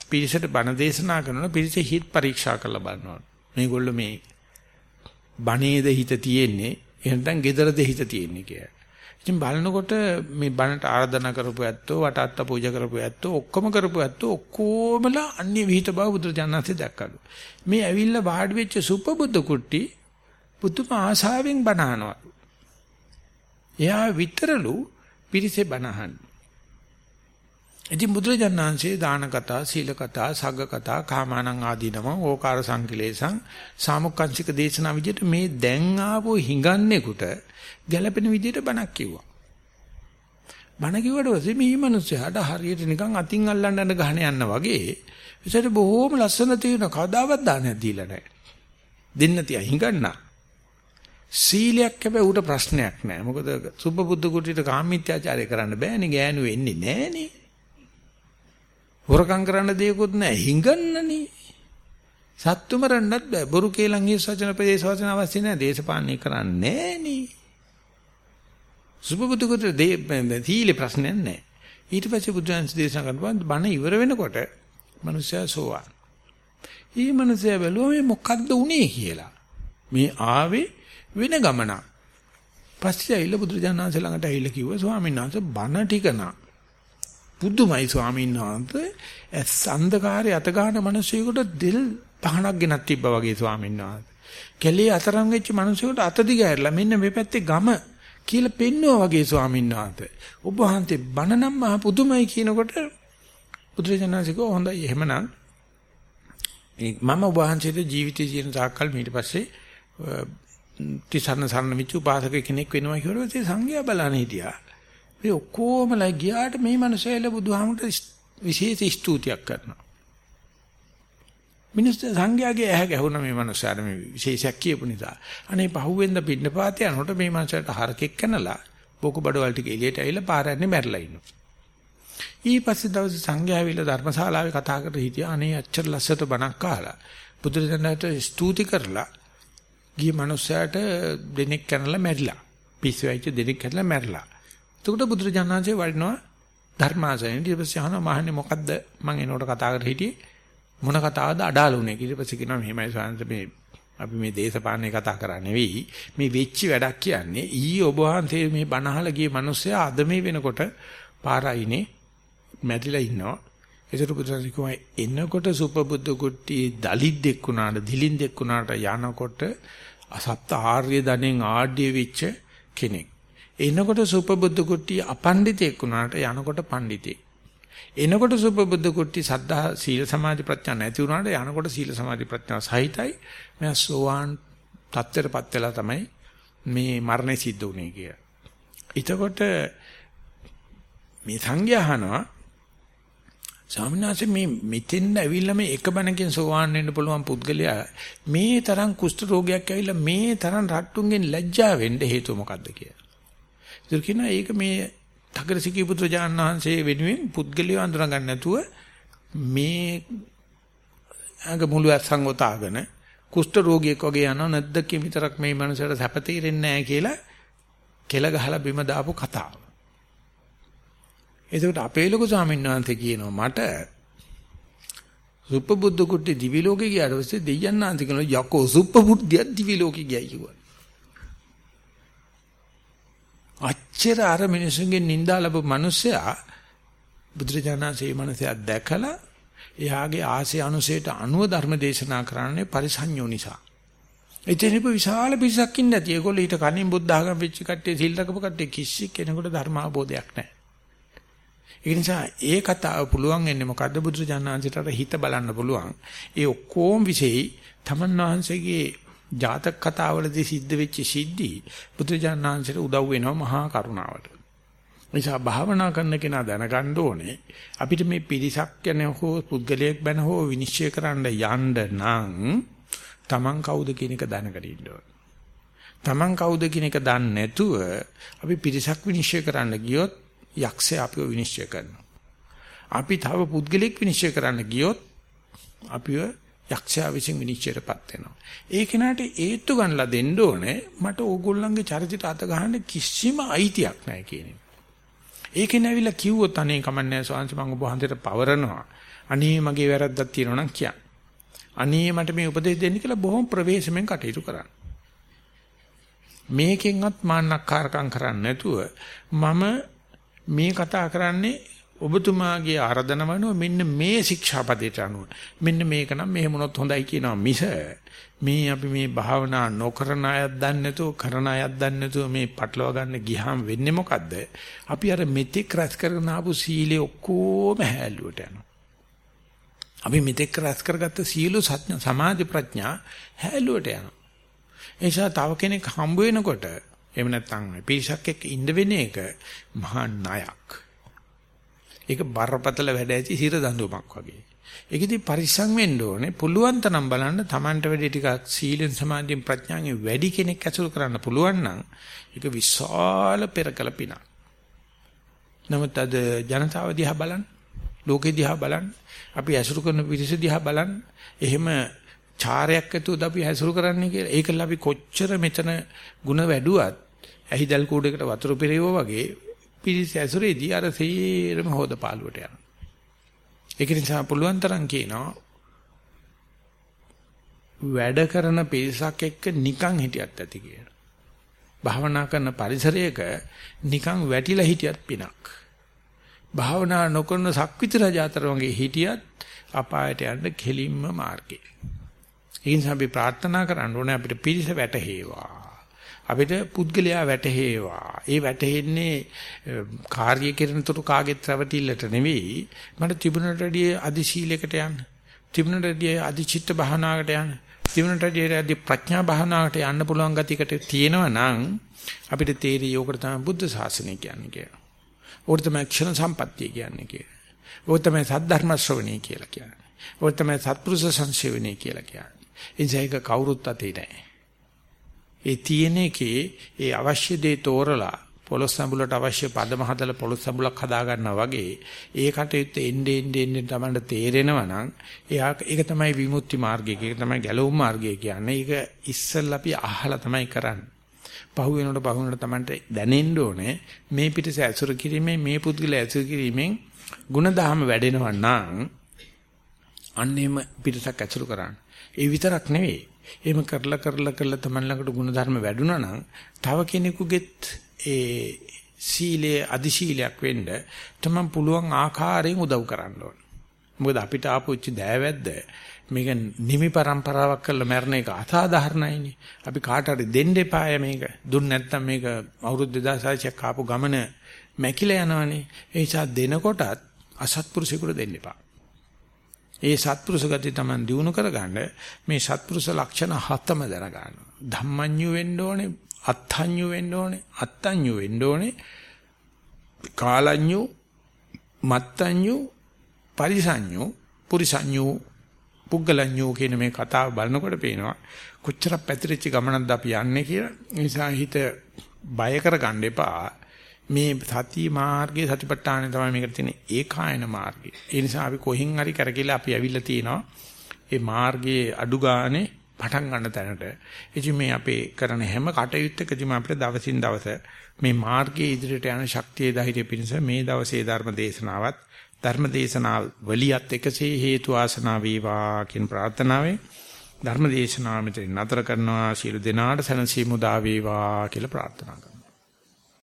පිරිසට බණ දේශනා කරනවා පිරිසේ හිත පරීක්ෂා කරලා බලනවා. මේගොල්ලෝ මේ බණේද හිත තියෙන්නේ එහෙනම් gedarද හිත තියෙන්නේ කියලා. ඉතින් බලනකොට මේ බණට ආරාධනා කරපු ඇත්තෝ වටාත්ත පූජා කරපු ඇත්තෝ ඔක්කොම කරපු ඇත්තෝ ඔක්කොමලා අන්‍ය විහිිත බව බුදුරජාණන්සේ දැක්කලු. මේ ඇවිල්ලා වාඩි වෙච්ච සුපබුද්ධ කුට්ටි පුදුම ආශාවෙන් බණහනවා. එයා විතරලු පිරිසේ බණහන්. ඉතින් බුදුරජාණන්සේ දාන කතා, සීල කතා, සග්ග කතා, කාමානං ආදීනම, ඕකාර සංකලේශං, සාමුක්කංශික දේශනා විදිහට මේ දැන් ආවෝ හිඟන්නේකට ගැළපෙන විදිහට බණක් කිව්වා. බණ කිව්වට පස්සේ මේ මිනිස්සයාට හරියට නිකන් අතින් අල්ලන්න යන ගහන යන්න වගේ ඒසට බොහෝම ලස්සන තියෙන කවදාවත් දානයක් දීලා නැහැ. දෙන්න තියා හිඟන්නා. සීලයක් හැබැයි ඌට ප්‍රශ්නයක් නැහැ. මොකද සුබබුද්ධ කුටියට කාමීත්‍යාචාරය කරන්න බෑනේ ගෑනු වෙන්නේ නැහනේ. හොරකම් කරන්න දෙයක්වත් නැහැ. හිඟන්නනේ. සත්තු මරන්නත් බෑ. බොරු කේලම් හිස් වචන ප්‍රදේශ වචන අවශ්‍ය නැහැ. දේශපාලනය කරන්නේ නැහනේ. සුබබුදු කොට තීලේ ප්‍රශ්නයක් නැහැ. ඊට පස්සේ බුදුන්ස් දේශනා කරනවා බණ ඉවර වෙනකොට මිනිස්සයා සෝවාන්. ඊ මිනිස්සයා බැලුවා මේ මොකද්ද උනේ කියලා. මේ ආවේ වෙන ගමනක්. පස්සේ ඇවිල්ලා බුදුරජාණන් වහන්සේ ළඟට ඇවිල්ලා කිව්වා ස්වාමීන් වහන්සේ බණ ටික නා. බුදුමයි ස්වාමීන් වහන්සේ ඇස් අන්ධකාරය අත ගන්න මිනිස්සුයෙකුට දිල් පහනක් ගෙනත් තිබ්බා වගේ ස්වාමීන් වහන්සේ. කැලේ අතරම් වෙච්ච මිනිස්සුන්ට අත දිගහැරලා මෙන්න මේ පැත්තේ ගම කියලා පෙන්නවා වගේ ස්වාමීන් වහන්සේ. ඔබ වහන්සේ බණ නම් මහ පුදුමයි කියනකොට බුදුරජාණන්සේ කෝ හොඳයි එහෙමනම් මම ඔබ වහන්සේට ජීවිතයේ ජීන තාක්කල් ඊට පස්සේ තිසරණ සරණ විචු උපාසක කෙනෙක් වෙනවා කියලා ඉතින් සංඝයා බලන්න හිටියා. මේ ඔක්කොමලා ගියාට මේ මනුස්සයල බුදුහාමුදුරට විශේෂ ස්තුතියක් කරනවා. මිනිස්සු සංඝයාගේ ඇහැ ගැහුණා මේ මනුස්සයාට මේ විශේෂයක් කියපු නිසා. අනේ පහුවෙන්ද පින්නපාත යනකොට මේ මනුස්සයාට හරකෙක් කනලා බොකු බඩවල් ටික එළියට ඇවිල්ලා පාර යන්නේ මැරලා ඉන්නවා. ඊපස්සේ දවසේ සංඝයා ඇවිල්ලා ධර්මශාලාවේ කතා කර හිටියා. අනේ අච්චර ලස්සට බණක් අහලා බුදුරජාණන්ට ස්තුති කරලා ගිය මනුස්සයාට දෙනෙක් කනලා මැරිලා. පිස්සු වෙච්ච දෙනෙක් කනලා මැරිලා. එතකොට බුදුරජාණන්සේ වඩිනවා ධර්මාසයෙන්. ඊට පස්සේ අහනවා මහන්නේ මොකද්ද? මම එනකොට කතා කර හිටියේ. මොන කතාවද අඩාලුනේ ඊට පස්සේ කියනවා මෙහෙමයි සාන්ත මේ අපි මේ දේශපාලනේ කතා කරන්නේ නෙවෙයි. මේ වෙච්ච වැඩක් කියන්නේ ඊ ඔබ වහන්සේ මේ බණහල ගිය මිනිස්සයා අද මේ වෙනකොට පාරයිනේ මැරිලා ඉන්නවා. ඒසර පුදුරනිකෝ එනකොට සුපබුද්ධ කුට්ටි දලිත් දෙක්ුණාට දිලින් දෙක්ුණාට යනකොට අසත්ත ආර්ය ධනෙන් ආඩ්‍ය වෙච්ච කෙනෙක්. එනකොට සුපබුද්ධ කුට්ටි අපණ්ඩිතෙක් වුණාට යනකොට පණ්ඩිතෙක්. එනකොට සුපබුද්ධ කුට්ටි සද්ධා සීල සමාධි ප්‍රඥා නැති වුණාට යනකොට සීල සමාධි ප්‍රඥා සහිතයි. මම සෝවාන් තත්ත්වයටපත් වෙලා තමයි මේ මරණය සිද්ධ වුනේ කිය. එතකොට මේ සංඝයාහනවා ස්වාමීනාසේ මේ මෙතෙන් ඇවිල්ලා මේ එක බණකින් සෝවාන් වෙන්න පුළුවන් පුද්ගලයා මේ තරම් කුෂ්ඨ රෝගයක් ඇවිල්ලා මේ තරම් රට්ටුන්ගෙන් ලැජ්ජා වෙන්න හේතුව මොකද්ද කියලා. ඒක කියනවා ඒක මේ තකරසිකී පුත්‍රජාන් වහන්සේ වෙනුවෙන් පුද්ගලිය අඳුර ගන්න නැතුව මේ අඟ මුළු අසංගතාවගෙන කුෂ්ඨ රෝගියෙක් වගේ යනවා නැද්දකින් විතරක් මේ මනුස්සයට සැප තීරෙන්නේ නැහැ කියලා කෙල ගහලා බිම දාපු කතාව. එතකොට අපේ ලොකු ස්වාමීන් වහන්සේ කියනවා මට සුප්පබුද්ධ කුට්ටි දිවි ලෝකේ ගියාට පස්සේ දෙයයන් ආන්ති කියනවා යකෝ සුප්පබුද්ධිය දිවි ලෝකේ ගියයි කිව්වා. අච්චර අර මිනිසුන්ගෙන් නිඳා ලැබු මිනිසයා බුදුරජාණන්සේ මනසයා දැකලා එයාගේ ආසය අනුසයට අනුව ධර්ම දේශනා කරන්නේ පරිසඤ්ඤෝ නිසා. එතනපු විශාල පිරිසක් ඉන්නේ නැති. ඒගොල්ලෝ ඊට කලින් බුද්ධ ආගම වෙච්ච කට්ටිය සිල් රකපු කට්ටිය කිසි කෙනෙකුට ධර්ම අවබෝධයක් නැහැ. ඒ නිසා ඒ කතාව පුළුවන් වෙන්නේ මොකද්ද බුදුරජාණන්සේට හිත බලන්න පුළුවන්. ඒ ඔක්කොම විශේෂයි තමන් වහන්සේගේ ජාතක කතාවලදී සිද්ධ වෙච්ච සිද්ධි බුදුජානනාංශයට උදව් වෙනවා මහා කරුණාවට. නිසා භාවනා කරන කෙනා දැනගන්න ඕනේ අපිට මේ පිරිසක් යන හෝ පුද්ගලයෙක් බැන හෝ විනිශ්චය කරන්න යන්න නම් Taman කවුද කියන එක දැනගන්න ඉන්න ඕනේ. Taman කවුද කියන එක දන්නේ නැතුව අපි පිරිසක් විනිශ්චය කරන්න ගියොත් යක්ෂය අපිව විනිශ්චය කරනවා. අපි තව පුද්ගලෙක් විනිශ්චය කරන්න ගියොත් අපිව යක්ෂයා විසින් විනිශ්චයටපත් වෙනවා. ඒ කෙනාට ඒත්තු ගන්නලා දෙන්න ඕනේ මට ඕගොල්ලන්ගේ චරිතයට අත ගහන්න කිසිම අයිතියක් නැහැ කියන එක. ඒකෙන් ඇවිල්ලා කිව්වොත් අනේ කමන්නේ ස්වාංශ මං ඔබ හන්දට පවරනවා. අනේ මගේ වැරද්දක් තියෙනවා නම් කියන්න. අනේ මට මේ උපදෙස් දෙන්න කියලා බොහොම ප්‍රවේශමෙන් කටයුතු කරන්න. මේකෙන්වත් මාන්නක්කාරකම් කරන්නේ නැතුව මම මේ කතා කරන්නේ ඔබතුමාගේ ආරාධනාවනෝ මෙන්න මේ ශික්ෂාපදයට අනුව. මෙන්න මේක නම් මෙහෙම වුණොත් හොඳයි කියනවා මිස මේ අපි මේ භාවනා නොකරන අයත් දන්නේ නැතුව කරන අයත් දන්නේ නැතුව මේ පටලවා ගන්න ගියාම වෙන්නේ මොකද්ද? අපි අර මෙතෙක් රැස් කරගෙන ආපු සීලේ ඔක්කොම හැල්ලුවට යනවා. අපි මෙතෙක් රැස් කරගත්ත සීල සමාධි ප්‍රඥා හැල්ලුවට යනවා. එනිසා තව කෙනෙක් හම්බ වෙනකොට එහෙම නැත්නම් පිරිසක් එක්ක ඉඳ වෙන එක මහා ණයක් ඒක බරපතල වැඩ ඇති හිර දඬුවමක් වගේ. ඒකෙදි පරිස්සම් වෙන්න ඕනේ. පුළුවන් තරම් බලන්න Tamanට වැඩි ටිකක් සීලෙන් සමාධියෙන් ප්‍රඥාවෙන් වැඩි කෙනෙක් ඇසුරු කරන්න පුළුවන් නම් ඒක විශාල පෙරකල පිනක්. නමුත් අද ජනතාව දිහා බලන්න, ලෝකෙ දිහා බලන්න, අපි ඇසුරු කරන පිරිස දිහා බලන්න, එහෙම චාරයක් ඇතුවද අපි ඇසුරු කරන්නේ කියලා. ඒකල අපි කොච්චර මෙතන ಗುಣ වැඩුවත් ඇහිදල් කූඩේකට වතුර පෙරේවා වගේ පිරිස ඇසුරේදී අර සේරම හොද පාළුවට යනවා. ඒක නිසා පුළුවන් තරම් කියනවා වැඩ කරන පිරිසක් එක්ක නිකන් හිටියත් ඇති කියලා. භාවනා කරන පරිසරයක නිකන් වැටිලා හිටියත් පිනක්. භාවනා නොකරන සක්විති රජාතර වගේ හිටියත් අපායට යන්න කෙලින්ම මාර්ගය. ඒ නිසා අපි ප්‍රාර්ථනා කරන්න ඕනේ අපිට පිරිස වැටහෙවා. අපිට පුද්ගලයා වැටහෙවා. ඒ වැටහෙන්නේ කාර්ය කෙරෙන තුරු කාගෙත් රැවටිල්ලට නෙවෙයි. මට තිබුණට වැඩිය අධිශීලයකට යන්න. තිබුණට වැඩිය අධිචිත්ත භාවනාවකට යන්න. තිබුණට වැඩිය අධි ප්‍රඥා භාවනාවකට යන්න පුළුවන් ගතියකට තියෙනවා නම් අපිට තේරෙයි යෝකට තමයි බුද්ධ ශාසනය කියන්නේ කියලා. ඕක තමයි ක්ෂණ සම්පත්තිය කියන්නේ කියලා. ඕක තමයි සද්ධර්ම ශ්‍රවණය කියලා කියන්නේ. ඕක තමයි සත්පුරුෂ සංසේවනය කියලා කියන්නේ. ඒ ජයක කවුරුත් අතේ නැහැ. ඒ තියෙන එකේ ඒ අවශ්‍ය දේ තෝරලා පොළොස් සම්බුලට අවශ්‍ය පදම හදලා පොළොස් සම්බුලක් හදා ගන්නවා වගේ ඒ කටයුත්ත එන්නේ එන්නේ එන්නේ තමයි තේරෙනවා නම් එයා ඒක තමයි විමුක්ති මාර්ගය ඒක තමයි ගැලවුම් මාර්ගය කියන්නේ. ඒක ඉස්සෙල්ලා අපි අහලා තමයි කරන්නේ. පහු වෙනකොට පහු වෙනකොට තමයි දැනෙන්න ඕනේ මේ පිටස ඇසුර කිරීමෙන් මේ පුද්ගල ඇසුර කිරීමෙන් ಗುಣධහම වැඩෙනවා නම් අන්නේම පිටසක් ඇසුරු කරන්න. ඒ විතරක් නෙවෙයි. එහෙම කරලා කරලා කරලා Taman ළඟට ಗುಣධර්ම වැඩුණා නම් තව කෙනෙකුගෙත් ඒ සීලයේ අදි සීලයක් වෙන්න Taman පුළුවන් ආකාරයෙන් උදව් කරන්න ඕන. මොකද අපිට ආපුච්ච දෑවැද්ද මේක නිමි પરම්පරාවක් කරලා මැරණ එක අසාධාරණයිනේ. අපි කාට හරි දෙන්න එපාය මේක. දුන්න නැත්නම් මේක අවුරුදු 2600ක් ආපු ගමන මැකිලා යනවනේ. ඒ නිසා දෙනකොටත් අසත්පුරුෂයෙකුට දෙන්න එපා. ඒ සත්පුරුෂ ගති Taman දිනු කරගන්න මේ සත්පුරුෂ ලක්ෂණ හතම දැනගන්න. ධම්මඤ්ඤු වෙන්න ඕනේ, අත්ථඤ්ඤු වෙන්න ඕනේ, අත්තඤ්ඤු වෙන්න ඕනේ, කාලඤ්ඤු, මත්තඤ්ඤු, පරිසඤ්ඤු, පුරිසඤ්ඤු, පුග්ගලඤ්ඤු කියන මේ කතාව බලනකොට පේනවා කොච්චර පැතිරිච්ච ගමනක්ද අපි යන්නේ කියලා. ඒ නිසා හිත බය කරගන්න එපා. මේ සති මාර්ගයේ සතිපට්ඨානෙ තමයි මේකට තියෙන ඒකායන මාර්ගය. ඒ නිසා අපි කොහෙන් හරි කරකිලා අපි ඇවිල්ලා තිනවා. ඒ මාර්ගයේ අඩු ගානේ පටන් ගන්න තැනට. එචි මේ අපේ කරන හැම කටයුත්තකදීම අපිට දවසින් දවස මේ මාර්ගයේ ඉදිරියට යන ශක්තිය ධෛර්ය පිණිස මේ දවසේ ධර්ම දේශනාවත් ධර්ම දේශනාව වලියත් එකසේ හේතු ආසනාව වේවා කියන ප්‍රාර්ථනාවෙන් ධර්ම දේශනාව මෙතන නතර කරනවා. සියලු දෙනාට සැනසීම උදා වේවා කියලා ප්‍රාර්ථනා කරනවා.